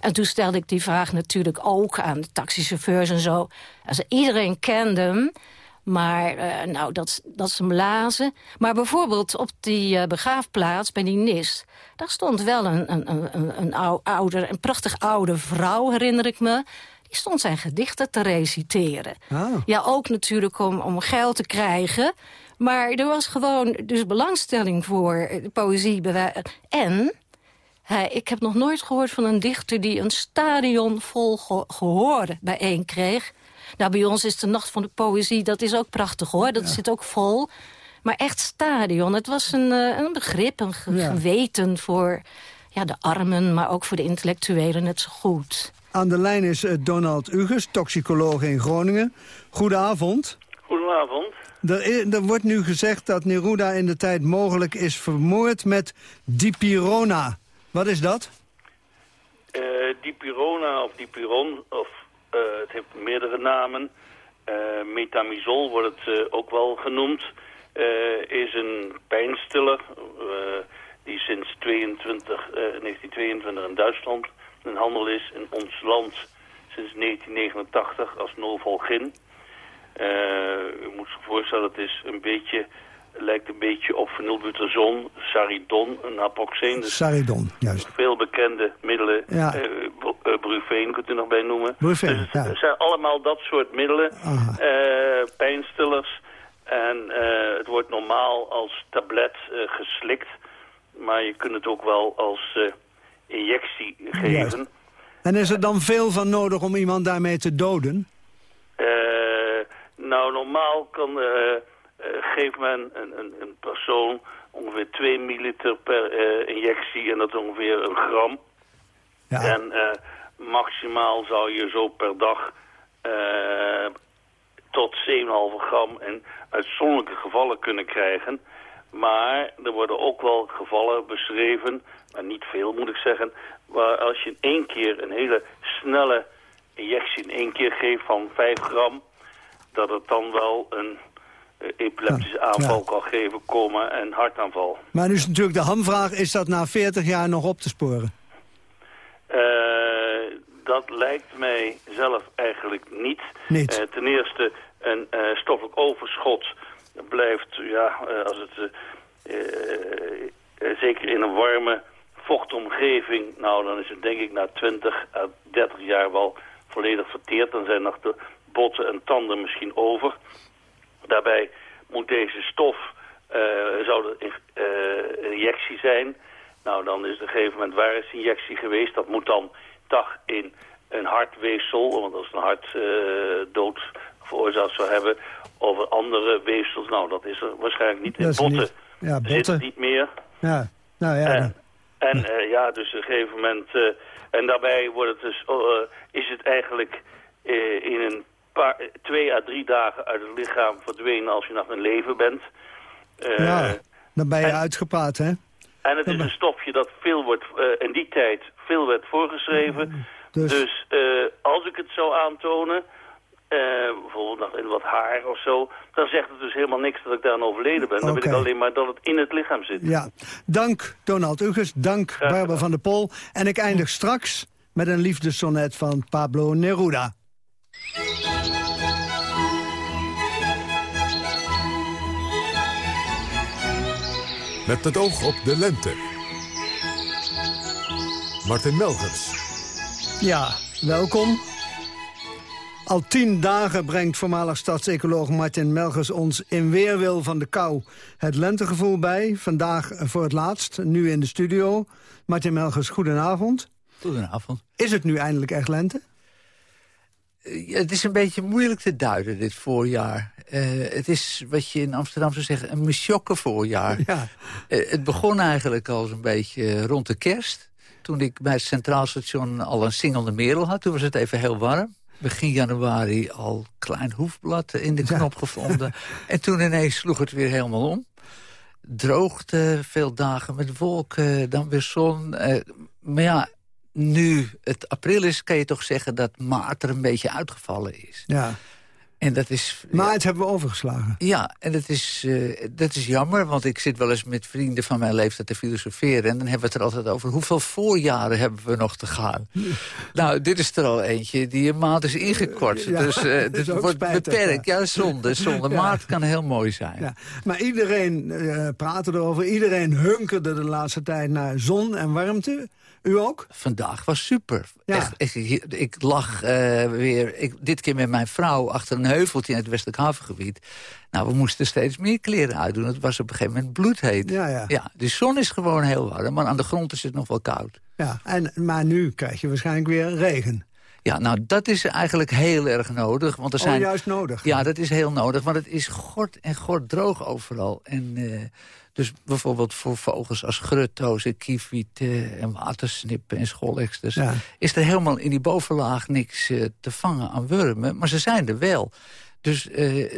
En toen stelde ik die vraag natuurlijk ook aan de taxichauffeurs en zo. Also, iedereen kende hem, maar eh, nou, dat, dat is hem lazen. Maar bijvoorbeeld op die eh, begraafplaats bij die nis... daar stond wel een, een, een, een, een ou- ouder, een prachtig oude vrouw, herinner ik me... Die stond zijn gedichten te reciteren. Ah. Ja, ook natuurlijk om, om geld te krijgen. Maar er was gewoon dus belangstelling voor eh, de poëzie. En hij, ik heb nog nooit gehoord van een dichter... die een stadion vol ge gehoor bijeen kreeg. Nou, bij ons is de Nacht van de Poëzie, dat is ook prachtig hoor. Dat zit ook vol. Maar echt stadion, het was een, eh, een begrip, een ge- Ja. geweten voor ja, de armen... maar ook voor de intellectuelen net zo goed. Aan de lijn is eh, Donald Uges, toxicoloog in Groningen. Goedenavond. Goedenavond. Er, er wordt nu gezegd dat Neruda in de tijd mogelijk is vermoord met dipirona. Wat is dat? Eh dipirona of dipiron, of het heeft meerdere namen. Eh metamizol wordt het eh, ook wel genoemd. eh, is een pijnstiller eh, die sinds 22, eh, 1922 in Duitsland in handel is. In ons land sinds 1989 als Novolgin. Eh, u moet zich voorstellen, het is een beetje, lijkt een beetje op phenylbutazon, saridon, een naproxeen. Dus Saridon, juist. veel bekende middelen. Ja. eh eh, Brufeen kunt u nog bij noemen. Brufeen, dus ja. het zijn allemaal dat soort middelen. Eh, pijnstillers. En het wordt normaal als tablet geslikt. Maar je kunt het ook wel als injectie geven. En is er dan veel van nodig om iemand daarmee te doden? Nou, normaal kan, geeft men een, een, een persoon ongeveer 2 milliliter per eh, injectie en dat is ongeveer een gram. En eh, maximaal zou je zo per dag eh, tot 7,5 gram in uitzonderlijke gevallen kunnen krijgen. Maar er worden ook wel gevallen beschreven, maar niet veel moet ik zeggen, waar als je in één keer een hele snelle injectie in één keer geeft van 5 gram, dat het dan wel een epileptische aanval kan geven, komen en hartaanval. Maar nu is natuurlijk de hamvraag, is dat na 40 jaar nog op te sporen? Eh, dat lijkt mij zelf eigenlijk niet. Niet. Eh, ten eerste, een eh, stoffelijk overschot blijft, ja, eh, als het eh, eh, zeker in een warme vochtomgeving, nou dan is het denk ik na 20 à 30 jaar wel volledig verteerd. Dan zijn nog de botten en tanden misschien over. Daarbij moet deze stof, eh, zou er een eh, een injectie zijn. Nou, dan is op een gegeven moment waar is injectie geweest. Dat moet dan toch in een hartweefsel, want als een hart eh, dood veroorzaakt zou hebben, of andere weefsels. Nou, dat is er waarschijnlijk niet in Dat botten. niet- ja, Zit botten. het niet meer. Ja, nou ja. En, en ja, dus op een gegeven moment... en daarbij wordt het dus, is het eigenlijk in een paar, twee à drie dagen uit het lichaam verdwenen als je nog in leven bent. Eh, ja, dan ben je uitgepraat, hè? En het is een stofje dat veel wordt, eh, in die tijd veel werd voorgeschreven. Dus- Dus, eh, als ik het zou aantonen, bijvoorbeeld nog in wat haar of zo... dan zegt het dus helemaal niks dat ik daar overleden ben. Dan weet ik alleen maar dat het in het lichaam zit. Ja, dank Donald Uges, dank Barbara van der Pol. En ik eindig straks met een liefdessonnet van Pablo Neruda. Met het oog op de lente. Martin Melgers. Ja, welkom. Al tien dagen brengt voormalig stadsecoloog Martin Melgers ons in weerwil van de kou het lentegevoel bij. Vandaag voor het laatst, nu in de studio. Martin Melgers, goedenavond. Goedenavond. Is het nu eindelijk echt lente? Eh, Het is een beetje moeilijk te duiden, dit voorjaar. Eh, het is, wat je in Amsterdam zou zeggen, een misjokke voorjaar. Ja. Eh, het begon eigenlijk al een beetje rond de kerst. Toen ik bij het Centraal Station al een singelde merel had. Toen was het even heel warm. Begin januari al klein hoefblad in de knop gevonden. En toen ineens sloeg het weer helemaal om. Droogte, veel dagen met wolken, dan weer zon. Maar ja, nu het april is, kan je toch zeggen dat maart er een beetje uitgevallen is. Ja. En dat is... Maar het hebben we overgeslagen. Ja, en dat is, eh, dat is jammer, want ik zit wel eens met vrienden van mijn leeftijd te filosoferen... en dan hebben we het er altijd over hoeveel voorjaren hebben we nog te gaan. nou, dit is er al eentje die een maand is ingekort. Ja, dus eh wordt spijtig, beperkt. ja. Zonde, zonde. Maart kan heel mooi zijn. Ja. Maar iedereen eh praatte erover. Iedereen hunkerde de laatste tijd naar zon en warmte. U ook? Vandaag was super. Ja. Echt, ik, ik lag eh, weer, ik, dit keer met mijn vrouw... achter een heuveltje in het Westelijk Havengebied. Nou, we moesten steeds meer kleren uitdoen. Het was op een gegeven moment bloedheet. Ja, ja. ja, de zon is gewoon heel warm, maar aan de grond is het nog wel koud. Ja, en, maar nu krijg je waarschijnlijk weer regen. Ja, nou, dat is eigenlijk heel erg nodig. Want er Oh, zijn, juist nodig. Ja, dat is heel nodig, want het is gort en gort droog overal. En eh, dus bijvoorbeeld voor vogels als gruttozen, kievieten en watersnippen en scholeksters... Ja. is er helemaal in die bovenlaag niks eh, te vangen aan wurmen. Maar ze zijn er wel. Dus eh,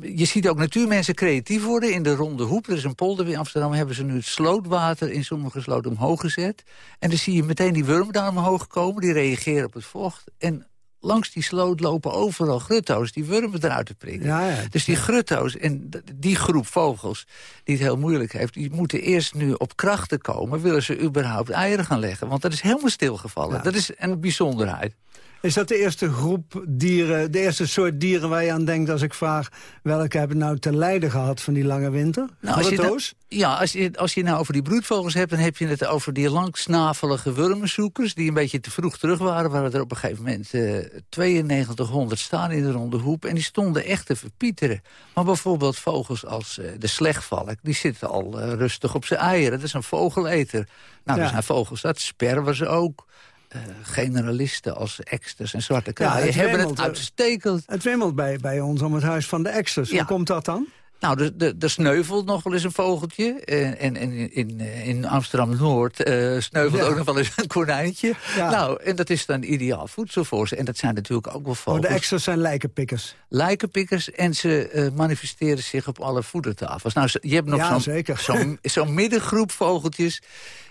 je ziet ook natuurmensen creatief worden in de Ronde Hoep. Er is een polder in Amsterdam, hebben ze nu het slootwater in sommige sloten omhoog gezet. En dan zie je meteen die wormen daar omhoog komen, die reageren op het vocht. En langs die sloot lopen overal grutto's die wormen eruit te prikken. Ja, ja. Dus die grutto's en die groep vogels die het heel moeilijk heeft... die moeten eerst nu op krachten komen... willen ze überhaupt eieren gaan leggen. Want dat is helemaal stilgevallen. Dat is een bijzonderheid. Is dat de eerste groep dieren, de eerste soort dieren waar je aan denkt als ik vraag... welke hebben nou te lijden gehad van die lange winter? Nou, als je nou- ja, als je, als je nou over die broedvogels hebt... dan heb je het over die langsnavelige wurmenzoekers... die een beetje te vroeg terug waren. Waren er op een gegeven moment eh 9200 staan in de ronde hoep... en die stonden echt te verpieteren. Maar bijvoorbeeld vogels als eh, de slechtvalk... die zitten al eh, rustig op zijn eieren. Dat is een vogeleter. Nou, Ja. er zijn vogels, dat sperwen ze ook. Eh, generalisten als eksters en zwarte kraaien het hebben wemelt, het eh, uitstekend. Het wemelt bij, bij ons om het huis van de eksters. Ja. Hoe komt dat dan? Nou, er, er, er sneuvelt nog wel eens een vogeltje. En, en, en in, in, in Amsterdam-Noord eh, sneuvelt Ja. ook nog wel eens een konijntje. Ja. Nou, en dat is dan ideaal voedsel voor ze. En dat zijn natuurlijk ook wel Oh, vogels. de eksters zijn lijkenpikkers. lijkenpikkers en ze eh, manifesteren zich op alle voedertafels. Nou, je hebt nog Ja, zo'n zo'n middengroep vogeltjes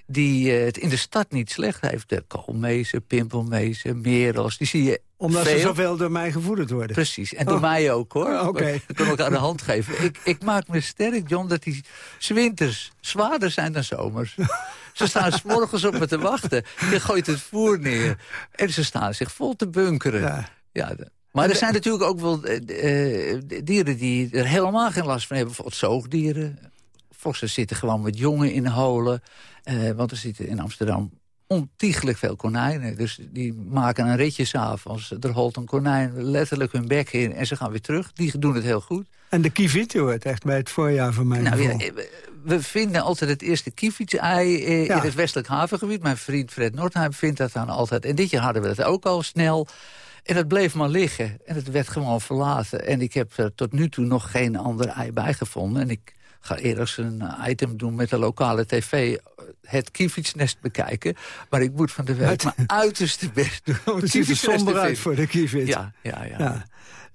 die eh, het in de stad niet slecht heeft. De koolmezen, pimpelmezen, merels, die zie je Omdat veel. ze zoveel door mij gevoederd worden. Precies, en door Oh. mij ook hoor. Oh, oké. We kunnen elkaar de hand geven. Ik, ik maak me sterk, John, dat die winters zwaarder zijn dan zomers. Ze staan s morgens op me te wachten. Je gooit het voer neer. En ze staan zich vol te bunkeren. Ja. maar er zijn natuurlijk ook wel eh, eh, dieren die er helemaal geen last van hebben. Bijvoorbeeld zoogdieren. Vossen zitten gewoon met jongen in holen. Eh, want er zitten in Amsterdam ontiegelijk veel konijnen. Dus die maken een ritje s'avonds. Er holt een konijn letterlijk hun bek in en ze gaan weer terug. Die doen het heel goed. En de kievit hoort echt bij het voorjaar van mijn Nou, ja, eh, we- vinden altijd het eerste kievitsei eh, Ja. in het westelijk havengebied. Mijn vriend Fred Nordheim vindt dat dan altijd. En dit jaar hadden we dat ook al snel. En het bleef maar liggen. En het werd gewoon verlaten. En ik heb er tot nu toe nog geen ander ei bijgevonden. En ik ga eerst een item doen met de lokale tv. eh, Het kievitsnest bekijken. Maar ik moet van de week mijn uiterste best doen. Het ziet er somber uit voor de kievit. Ja, ja, ja. Ja.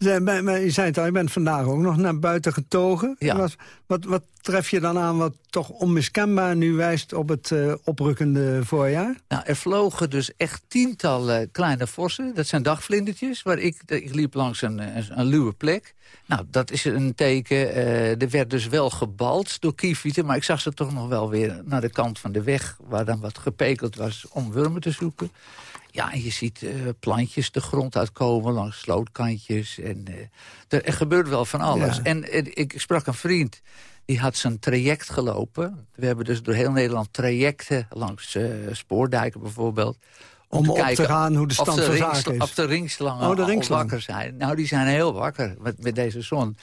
Ze- maar- maar Je zei het al, je bent vandaag ook nog naar buiten getogen. Ja. Wat, wat, wat tref je dan aan wat toch onmiskenbaar nu wijst op het eh, oprukkende voorjaar? Nou, er vlogen dus echt tientallen kleine vossen. Dat zijn dagvlindertjes. Waar ik, ik liep langs een, een, een luwe plek. Nou, dat is een teken. eh, er werd dus wel gebald door kievieten. Maar ik zag ze toch nog wel weer naar de kant van de weg... waar dan wat gepekeld was om wurmen te zoeken. Ja, en je ziet eh, plantjes de grond uitkomen langs slootkantjes. En, eh, er, er gebeurt wel van alles. Ja. En ik sprak een vriend, die had zijn traject gelopen. We hebben dus door heel Nederland trajecten langs eh, spoordijken bijvoorbeeld. Om op te gaan hoe de stand de van zaken is. Of de ringslangen Oh, de ringslang. wakker zijn. Nou, die zijn heel wakker. Met, met deze zon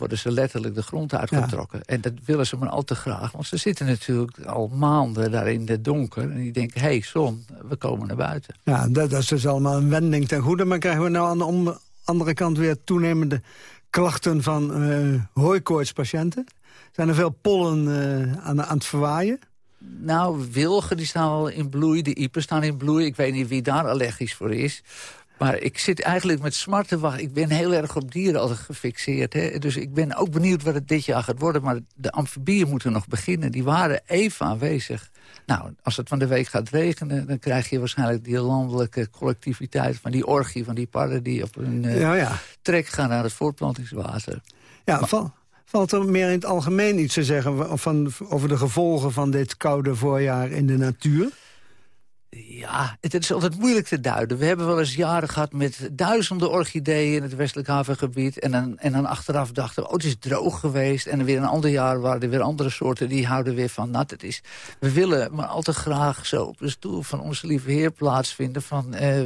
worden ze letterlijk de grond uitgetrokken. En dat willen ze maar al te graag. Want ze zitten natuurlijk al maanden daar in het donker. En die denken, hé, hey, zon, we komen naar buiten. Ja, dat, dat is dus allemaal een wending ten goede. Maar krijgen we nou aan de andere kant weer toenemende klachten van eh hooikoortspatiënten? Zijn er veel pollen eh, aan, aan het verwaaien? Nou, wilgen die staan al in bloei, de iepen staan in bloei. Ik weet niet wie daar allergisch voor is. Maar ik zit eigenlijk met smart te wachten. Ik ben heel erg op dieren altijd gefixeerd. Hè? Dus ik ben ook benieuwd wat het dit jaar gaat worden. Maar de amfibieën moeten nog beginnen. Die waren even aanwezig. Nou, als het van de week gaat regenen... dan krijg je waarschijnlijk die landelijke collectiviteit... van die orgie van die parren die op een eh, Ja, ja. trek gaan naar het voortplantingswater. Ja, val- valt er meer in het algemeen iets te zeggen... Van, over de gevolgen van dit koude voorjaar in de natuur? Ja, het is altijd moeilijk te duiden. We hebben wel eens jaren gehad met duizenden orchideeën in het westelijk havengebied. En dan, en dan achteraf dachten we, oh, het is droog geweest. En weer een ander jaar waren er weer andere soorten die houden weer van nat. Het is, we willen maar al te graag zo op de stoel van onze lieve heer plaatsvinden. Van, eh,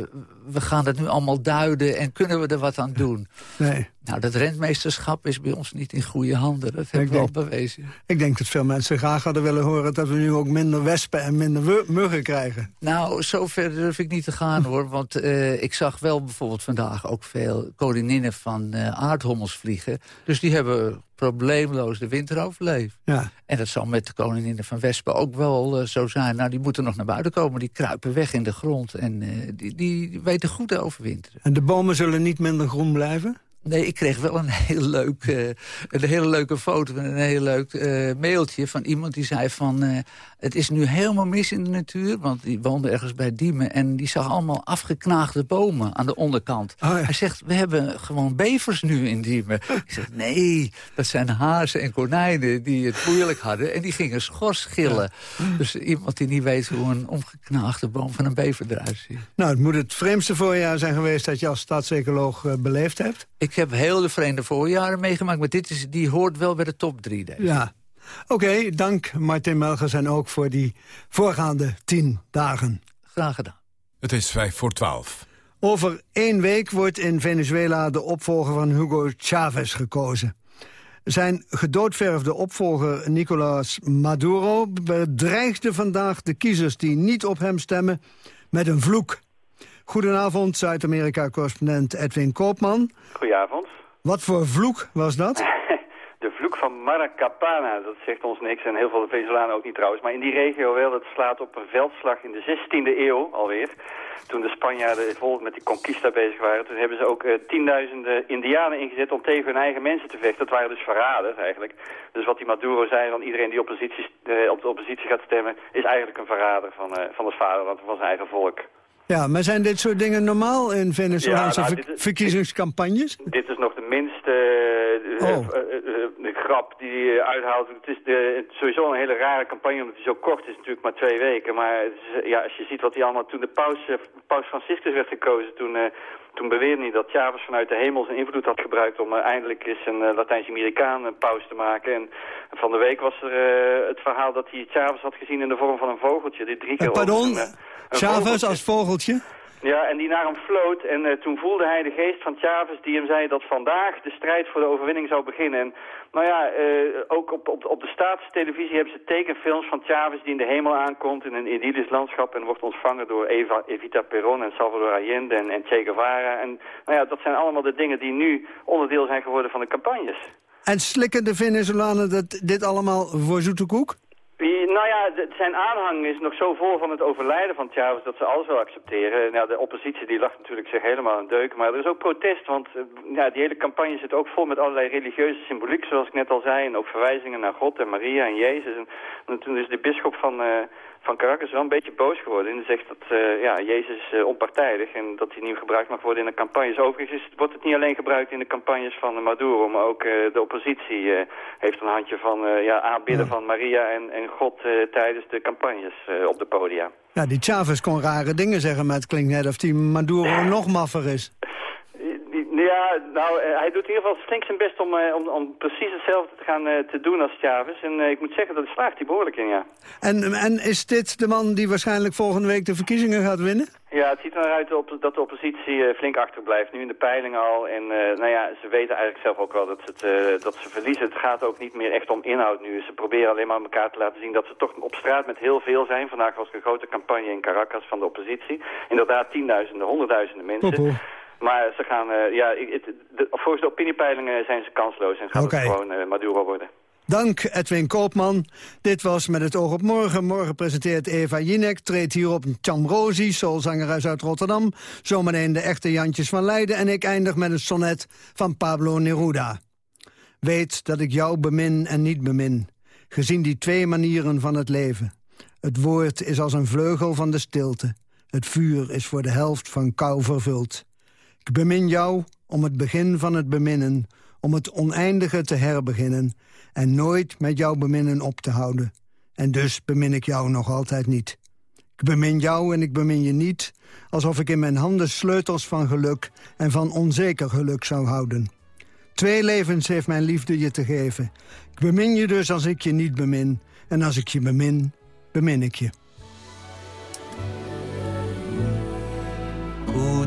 we gaan het nu allemaal duiden en kunnen we er wat aan doen? Nee. Nou, dat rentmeesterschap is bij ons niet in goede handen. Dat hebben we al denk- bewezen. Ik denk dat veel mensen graag hadden willen horen... dat we nu ook minder wespen en minder muggen krijgen. Nou, zover durf ik niet te gaan hoor. Want eh, ik zag wel bijvoorbeeld vandaag ook veel koninginen van eh, aardhommels vliegen. Dus die hebben probleemloos de winter overleefd. Ja. En dat zal met de koninginnen van Wespen ook wel eh, zo zijn. Nou, die moeten nog naar buiten komen. Die kruipen weg in de grond. En die, die weten goed te overwinteren. En de bomen zullen niet minder groen blijven? Nee, ik kreeg wel een heel leuk, eh, een hele leuke foto en een heel leuk eh, mailtje van iemand die zei van... eh, het is nu helemaal mis in de natuur, want die woonde ergens bij Diemen... en die zag allemaal afgeknaagde bomen aan de onderkant. Hij zegt, we hebben gewoon bevers nu in Diemen. ik zeg, nee, dat zijn hazen en konijnen die het moeilijk hadden... en die gingen schors schillen. Dus iemand die niet weet hoe een omgeknaagde boom van een bever eruit ziet. Nou, het moet het vreemdste voorjaar zijn geweest... dat je als stadsecoloog beleefd hebt. Ik heb heel de vreemde voorjaren meegemaakt, maar dit is, die hoort wel bij de top drie. Deze. Ja. Oké, dank Martin Melgers en ook voor die voorgaande tien dagen. Graag gedaan. Het is vijf voor twaalf. Over één week wordt in Venezuela de opvolger van Hugo Chavez gekozen. Zijn gedoodverfde opvolger Nicolás Maduro bedreigde vandaag de kiezers die niet op hem stemmen... met een vloek. Goedenavond, Zuid-Amerika-correspondent Edwin Koopman. Goedenavond. Wat voor vloek was dat? De vloek van Maracapana, dat zegt ons niks en heel veel Venezolanen ook niet trouwens. Maar in die regio wel, dat slaat op een veldslag in de 16e eeuw alweer. Toen de Spanjaarden volgens met die conquista bezig waren, toen hebben ze ook uh, tienduizenden indianen ingezet om tegen hun eigen mensen te vechten. Dat waren dus verraders eigenlijk. Dus wat die Maduro zei, van iedereen die oppositie, uh, op de oppositie gaat stemmen, is eigenlijk een verrader van, uh, van het vaderland, van zijn eigen volk. Ja, maar zijn dit soort dingen normaal in Venezolaanse Ja, nou, ver- dit is- verkiezingscampagnes? Dit is nog de minste eh, Oh. eh, eh, grap die hij uithaalt. Het is de, het is sowieso een hele rare campagne, omdat hij zo kort is. natuurlijk maar twee weken. Maar het is, ja, als je ziet wat hij allemaal... Toen de paus, paus Franciscus werd gekozen, toen, toen beweerde hij dat Chavez vanuit de hemel zijn invloed had gebruikt... om eindelijk eens een Latijns-Amerikaan een paus te maken. En van de week was er het verhaal dat hij Chavez had gezien in de vorm van een vogeltje. Die drie keer pardon, over Chavez als vogeltje? Ja, en die naar hem floot. En eh, toen voelde hij de geest van Chavez die hem zei dat vandaag de strijd voor de overwinning zou beginnen. En nou ja, eh, ook op, op, op de staatstelevisie hebben ze tekenfilms van Chavez die in de hemel aankomt in een idyllisch landschap en wordt ontvangen door Eva, Evita Perón en Salvador Allende en, en Che Guevara. En nou ja, dat zijn allemaal de dingen die nu onderdeel zijn geworden van de campagnes. En slikken de Venezolanen dat, dit allemaal voor zoete koek? Nou ja, zijn aanhang is nog zo vol van het overlijden van Chavez dat ze alles wel accepteren. Nou, de oppositie die lacht natuurlijk zich helemaal een deuk. Maar er is ook protest, want ja, die hele campagne zit ook vol met allerlei religieuze symboliek, zoals ik net al zei. En ook verwijzingen naar God en Maria en Jezus. En, en toen is de bisschop van, eh, van Caracas wel een beetje boos geworden. En zegt dat eh, ja, Jezus is eh, onpartijdig en dat hij niet gebruikt mag worden in de campagnes. Overigens is- wordt het niet alleen gebruikt in de campagnes van Maduro, maar ook eh, de oppositie heeft een handje van ja, aanbidden van Maria en, en God tijdens de campagnes op de podia. Ja, die Chavez kon rare dingen zeggen, maar het klinkt net of die Maduro nog maffer is. Ja, nou, eh, hij doet in ieder geval flink zijn best om, eh, om, om precies hetzelfde te gaan eh, te doen als Chavez. En ik moet zeggen, dat slaagt hij behoorlijk in, ja. En, en is dit de man die waarschijnlijk volgende week de verkiezingen gaat winnen? Ja, het ziet er naar uit dat de oppositie flink achterblijft. Nu in de peilingen al. En nou ja, ze weten eigenlijk zelf ook wel dat, ze het, dat ze verliezen. Het gaat ook niet meer echt om inhoud nu. Ze proberen alleen maar elkaar te laten zien dat ze toch op straat met heel veel zijn. Vandaag was er een grote campagne in Caracas van de oppositie. Inderdaad, tienduizenden, honderdduizenden mensen. Popo. Maar ze gaan, eh, ja, het, de, volgens de opiniepeilingen zijn ze kansloos en gaat Oké. het gewoon eh, Maduro worden. Dank Edwin Koopman. Dit was Met het oog op morgen. Morgen presenteert Eva Jinek, treedt hier op Cham Rosi, soulzangeres uit Rotterdam. Zometeen de echte Jantjes van Leiden. En ik eindig met een sonnet van Pablo Neruda. Weet dat ik jou bemin en niet bemin. Gezien die twee manieren van het leven. Het woord is als een vleugel van de stilte. Het vuur is voor de helft van kou vervuld. Ik bemin jou om het begin van het beminnen, om het oneindige te herbeginnen en nooit met jouw beminnen op te houden. En dus bemin ik jou nog altijd niet. Ik bemin jou en ik bemin je niet, alsof ik in mijn handen sleutels van geluk en van onzeker geluk zou houden. Twee levens heeft mijn liefde je te geven. Ik bemin je dus als ik je niet bemin. En als ik je bemin, bemin ik je.